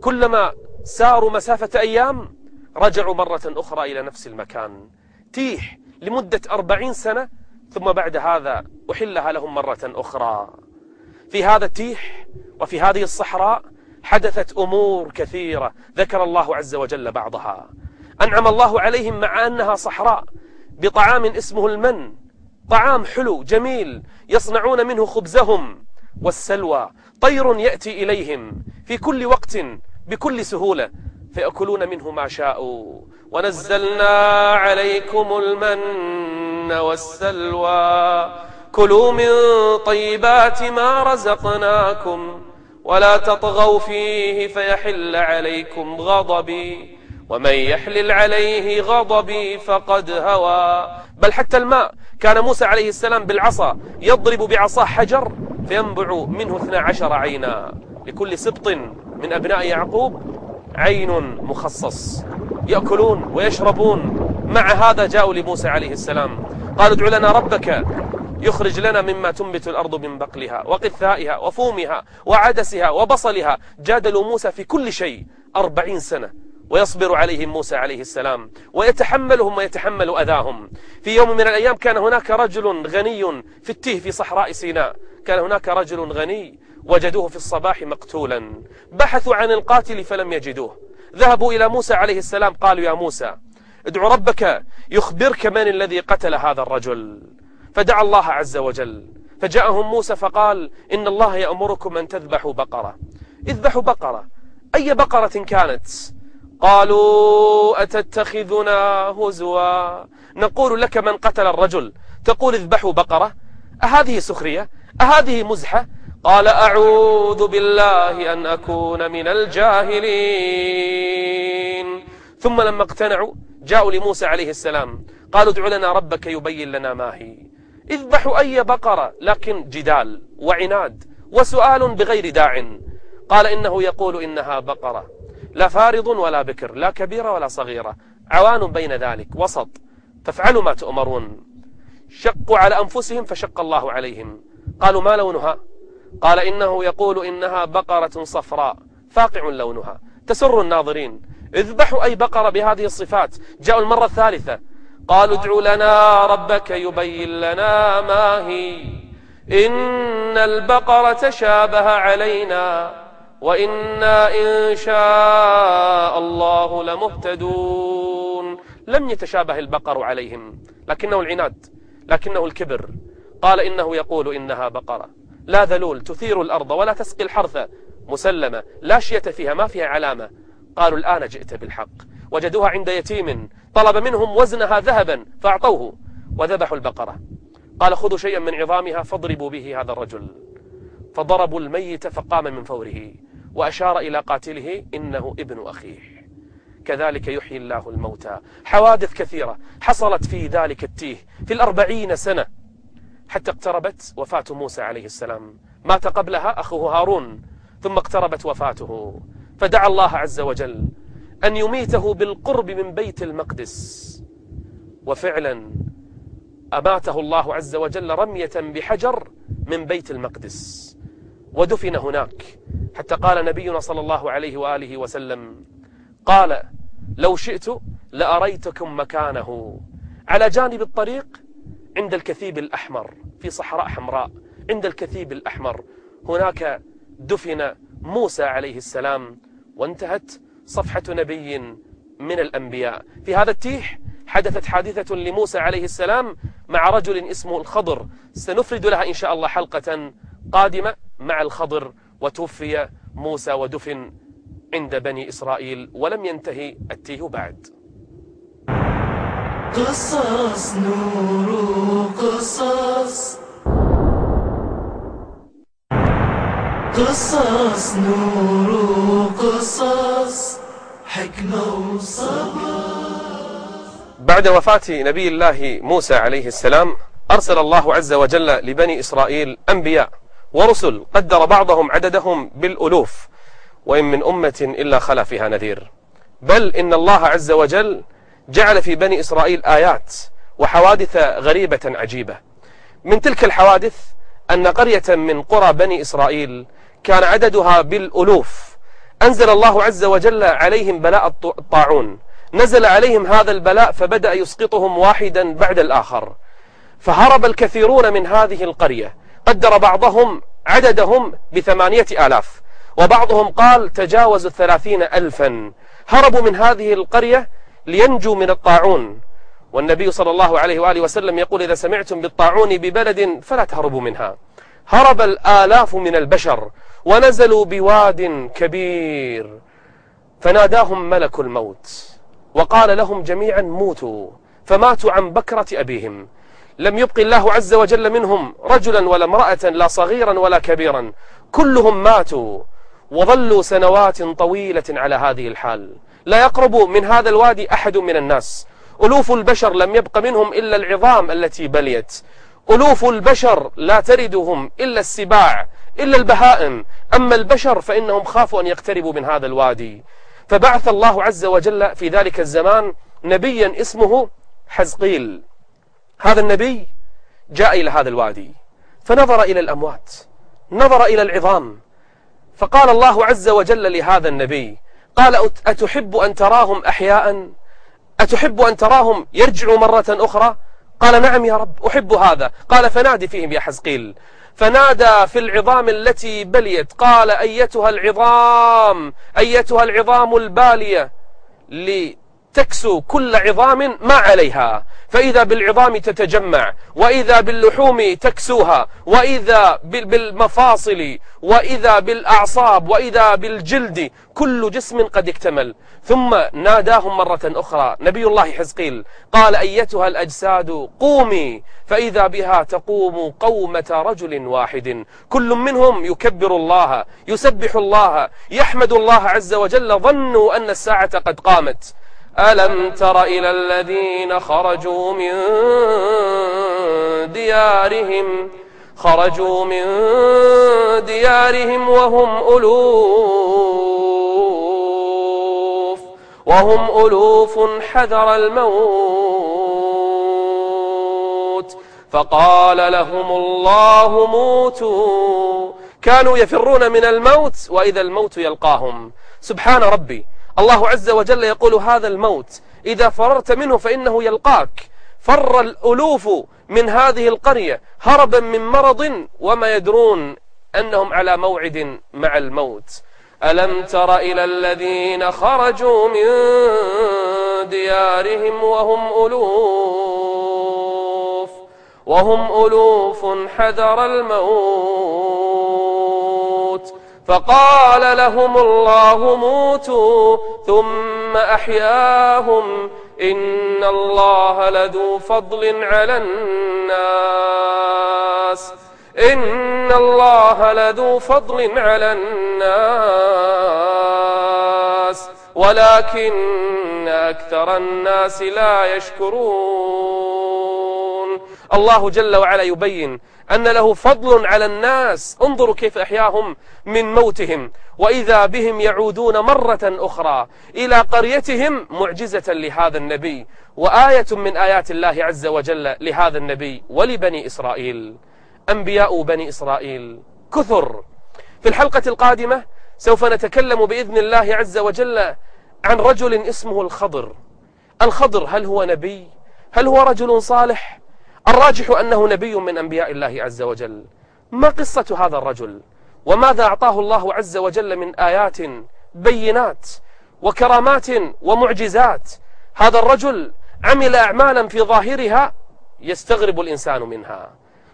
كلما ساروا مسافة أيام رجعوا مرة أخرى إلى نفس المكان. تيح لمدة أربعين سنة ثم بعد هذا أحلها لهم مرة أخرى. في هذا التيح وفي هذه الصحراء حدثت أمور كثيرة ذكر الله عز وجل بعضها. أنعم الله عليهم مع أنها صحراء بطعام اسمه المن. طعام حلو جميل يصنعون منه خبزهم والسلوى. طير يأتي إليهم في كل وقت بكل سهولة. فيأكلون منه ما شاءوا. ونزلنا عليكم المن والسلوى. كلوا من طيبات ما رزقناكم. ولا تطغوا فيه فيحل عليكم غضبي. ومن يحلل عليه غضبي فقد هوى. بل حتى الماء. كان موسى عليه السلام بالعصا يضرب بعصاه حجر فينبع منه اثنا عشر عينا. لكل سبط من أبناء يعقوب عين مخصص. يأكلون ويشربون. مع هذا جاءوا لموسى عليه السلام. قالوا ادع لنا ربك. يخرج لنا مما تنبت الأرض من بقلها وقثائها وفومها وعدسها وبصلها. جادلوا موسى في كل شيء أربعين سنة. ويصبر عليهم موسى عليه السلام. ويتحملهم ويتحمل أذاهم. في يوم من الأيام كان هناك رجل غني في التيه في صحراء سيناء. كان هناك رجل غني وجدوه في الصباح مقتولا. بحثوا عن القاتل فلم يجدوه. ذهبوا إلى موسى عليه السلام قالوا يا موسى ادعو ربك يخبرك من الذي قتل هذا الرجل. فدعا الله عز وجل. فجاءهم موسى فقال إن الله يأمركم أن تذبحوا بقرة. اذبحوا بقرة. أي بقرة كانت؟ قالوا أتتخذنا هزوا؟ نقول لك من قتل الرجل. تقول اذبحوا بقرة. أهذه سخرية؟ أهذه مزحة؟ قال أعوذ بالله أن أكون من الجاهلين. ثم لما اقتنعوا جاءوا لموسى عليه السلام. قالوا ادع لنا ربك يبين لنا ما هي. اذبحوا أي بقرة لكن جدال وعناد وسؤال بغير داع. قال إنه يقول إنها بقرة. لا فارض ولا بكر لا كبيرة ولا صغيرة. عوان بين ذلك وسط. فافعلوا ما تؤمرون. شقوا على أنفسهم فشق الله عليهم. قالوا ما لونها؟ قال إنه يقول إنها بقرة صفراء فاقع لونها. تسر الناظرين. اذبحوا أي بقرة بهذه الصفات. جاءوا المرة الثالثة. قالوا ادع لنا ربك يبين لنا ما هي. إن البقرة تشابه علينا وإنا إن شاء الله لمهتدون. لم يتشابه البقر عليهم لكنه العناد لكنه الكبر. قال إنه يقول إنها بقرة. لا ذلول تثير الأرض ولا تسقي الحرث مسلمة لا شية فيها ما فيها علامة. قالوا الآن جئت بالحق. وجدوها عند يتيم طلب منهم وزنها ذهبا فأعطوه. وذبحوا البقرة. قال خذوا شيئا من عظامها فاضربوا به هذا الرجل. فضربوا الميت فقام من فوره. وأشار إلى قاتله إنه ابن أخيه. كذلك يحيي الله الموتى. حوادث كثيرة حصلت في ذلك التيه في الأربعين سنة. حتى اقتربت وفاة موسى عليه السلام. مات قبلها أخوه هارون ثم اقتربت وفاته. فدعا الله عز وجل أن يميته بالقرب من بيت المقدس. وفعلا أماته الله عز وجل رمية بحجر من بيت المقدس. ودفن هناك. حتى قال نبينا صلى الله عليه وآله وسلم قال لو شئت لأريتكم مكانه. على جانب الطريق عند الكثيب الأحمر في صحراء حمراء عند الكثيب الأحمر. هناك دفن موسى عليه السلام وانتهت صفحة نبي من الأنبياء. في هذا التيح حدثت حادثة لموسى عليه السلام مع رجل اسمه الخضر. سنفرد لها إن شاء الله حلقة قادمة مع الخضر وتوفي موسى ودفن عند بني إسرائيل ولم ينتهي التيه بعد. قصص نور قصص قصص نور قصص حكمة وصبر. بعد وفاة نبي الله موسى عليه السلام أرسل الله عز وجل لبني إسرائيل أنبياء ورسل قدر بعضهم عددهم بالألوف وإن من أمة إلا خلا فيها نذير. بل إن الله عز وجل جعل في بني إسرائيل آيات وحوادث غريبة عجيبة. من تلك الحوادث أن قرية من قرى بني إسرائيل كان عددها بالألوف. أنزل الله عز وجل عليهم بلاء الطاعون. نزل عليهم هذا البلاء فبدأ يسقطهم واحدا بعد الآخر. فهرب الكثيرون من هذه القرية. قدر بعضهم عددهم بثمانية آلاف. وبعضهم قال تجاوزوا الثلاثين ألفا. هربوا من هذه القرية لينجوا من الطاعون. والنبي صلى الله عليه وآله وسلم يقول إذا سمعتم بالطاعون ببلد فلا تهربوا منها. هرب الآلاف من البشر ونزلوا بواد كبير. فناداهم ملك الموت. وقال لهم جميعا موتوا. فماتوا عن بكرة أبيهم. لم يبق الله عز وجل منهم رجلا ولا امرأة لا صغيرا ولا كبيرا. كلهم ماتوا. وظلوا سنوات طويلة على هذه الحال. لا يقرب من هذا الوادي أحد من الناس. ألوف البشر لم يبق منهم إلا العظام التي بليت. ألوف البشر لا تردهم إلا السباع إلا البهائم. أما البشر فإنهم خافوا أن يقتربوا من هذا الوادي. فبعث الله عز وجل في ذلك الزمان نبيا اسمه حزقيل. هذا النبي جاء إلى هذا الوادي فنظر إلى الأموات نظر إلى العظام. فقال الله عز وجل لهذا النبي قال أتحب أن تراهم أحياء؟ أتحب أن تراهم يرجعوا مرة أخرى؟ قال نعم يا رب أحب هذا. قال فنادي فيهم يا حزقيل. فنادى في العظام التي بليت. قال أيتها العظام أيتها العظام البالية تكسو كل عظام ما عليها. فإذا بالعظام تتجمع وإذا باللحوم تكسوها وإذا بالمفاصل وإذا بالأعصاب وإذا بالجلد كل جسم قد اكتمل. ثم ناداهم مرة أخرى نبي الله حزقيل قال أيتها الأجساد قومي فإذا بها تقوم قومة رجل واحد. كل منهم يكبر الله يسبح الله يحمد الله عز وجل ظنوا أن الساعة قد قامت. ألم تر إلى الذين خرجوا من ديارهم خرجوا من ديارهم وهم ألوف وهم ألوف حذر الموت. فقال لهم الله موتوا كانوا يفرون من الموت وإذا الموت يلقاهم. سبحان ربي. الله عز وجل يقول هذا الموت إذا فررت منه فإنه يلقاك. فر الألوف من هذه القرية هربا من مرض وما يدرون أنهم على موعد مع الموت. ألم تر إلى الذين خرجوا من ديارهم وهم ألوف وهم ألوف حذر الموت. فقال لهم الله موتوا ثم أحياهم إن الله لذو فضل على الناس إن الله لذو فضل على الناس ولكن أكثر الناس لا يشكرون. الله جل وعلا يبين أن له فضل على الناس. انظروا كيف أحياهم من موتهم. وإذا بهم يعودون مرة أخرى إلى قريتهم معجزة لهذا النبي. وآية من آيات الله عز وجل لهذا النبي. ولبني إسرائيل. أنبياء بني إسرائيل. كثر. في الحلقة القادمة سوف نتكلم بإذن الله عز وجل عن رجل اسمه الخضر. الخضر هل هو نبي؟ هل هو رجل صالح؟ الراجح أنه نبي من أنبياء الله عز وجل. ما قصة هذا الرجل؟ وماذا أعطاه الله عز وجل من آيات بينات وكرامات ومعجزات؟ هذا الرجل عمل أعمالا في ظاهرها يستغرب الإنسان منها.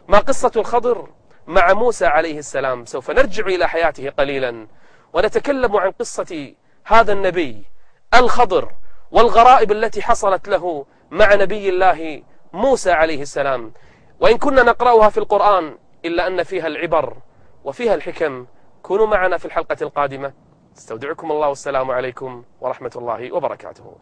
ما قصة الخضر مع موسى عليه السلام؟ سوف نرجع إلى حياته قليلا ونتكلم عن قصة هذا النبي الخضر والغرائب التي حصلت له مع نبي الله موسى عليه السلام. وإن كنا نقرأها في القرآن إلا أن فيها العبر وفيها الحكم كونوا معنا في الحلقة القادمة. استودعكم الله والسلام عليكم ورحمة الله وبركاته.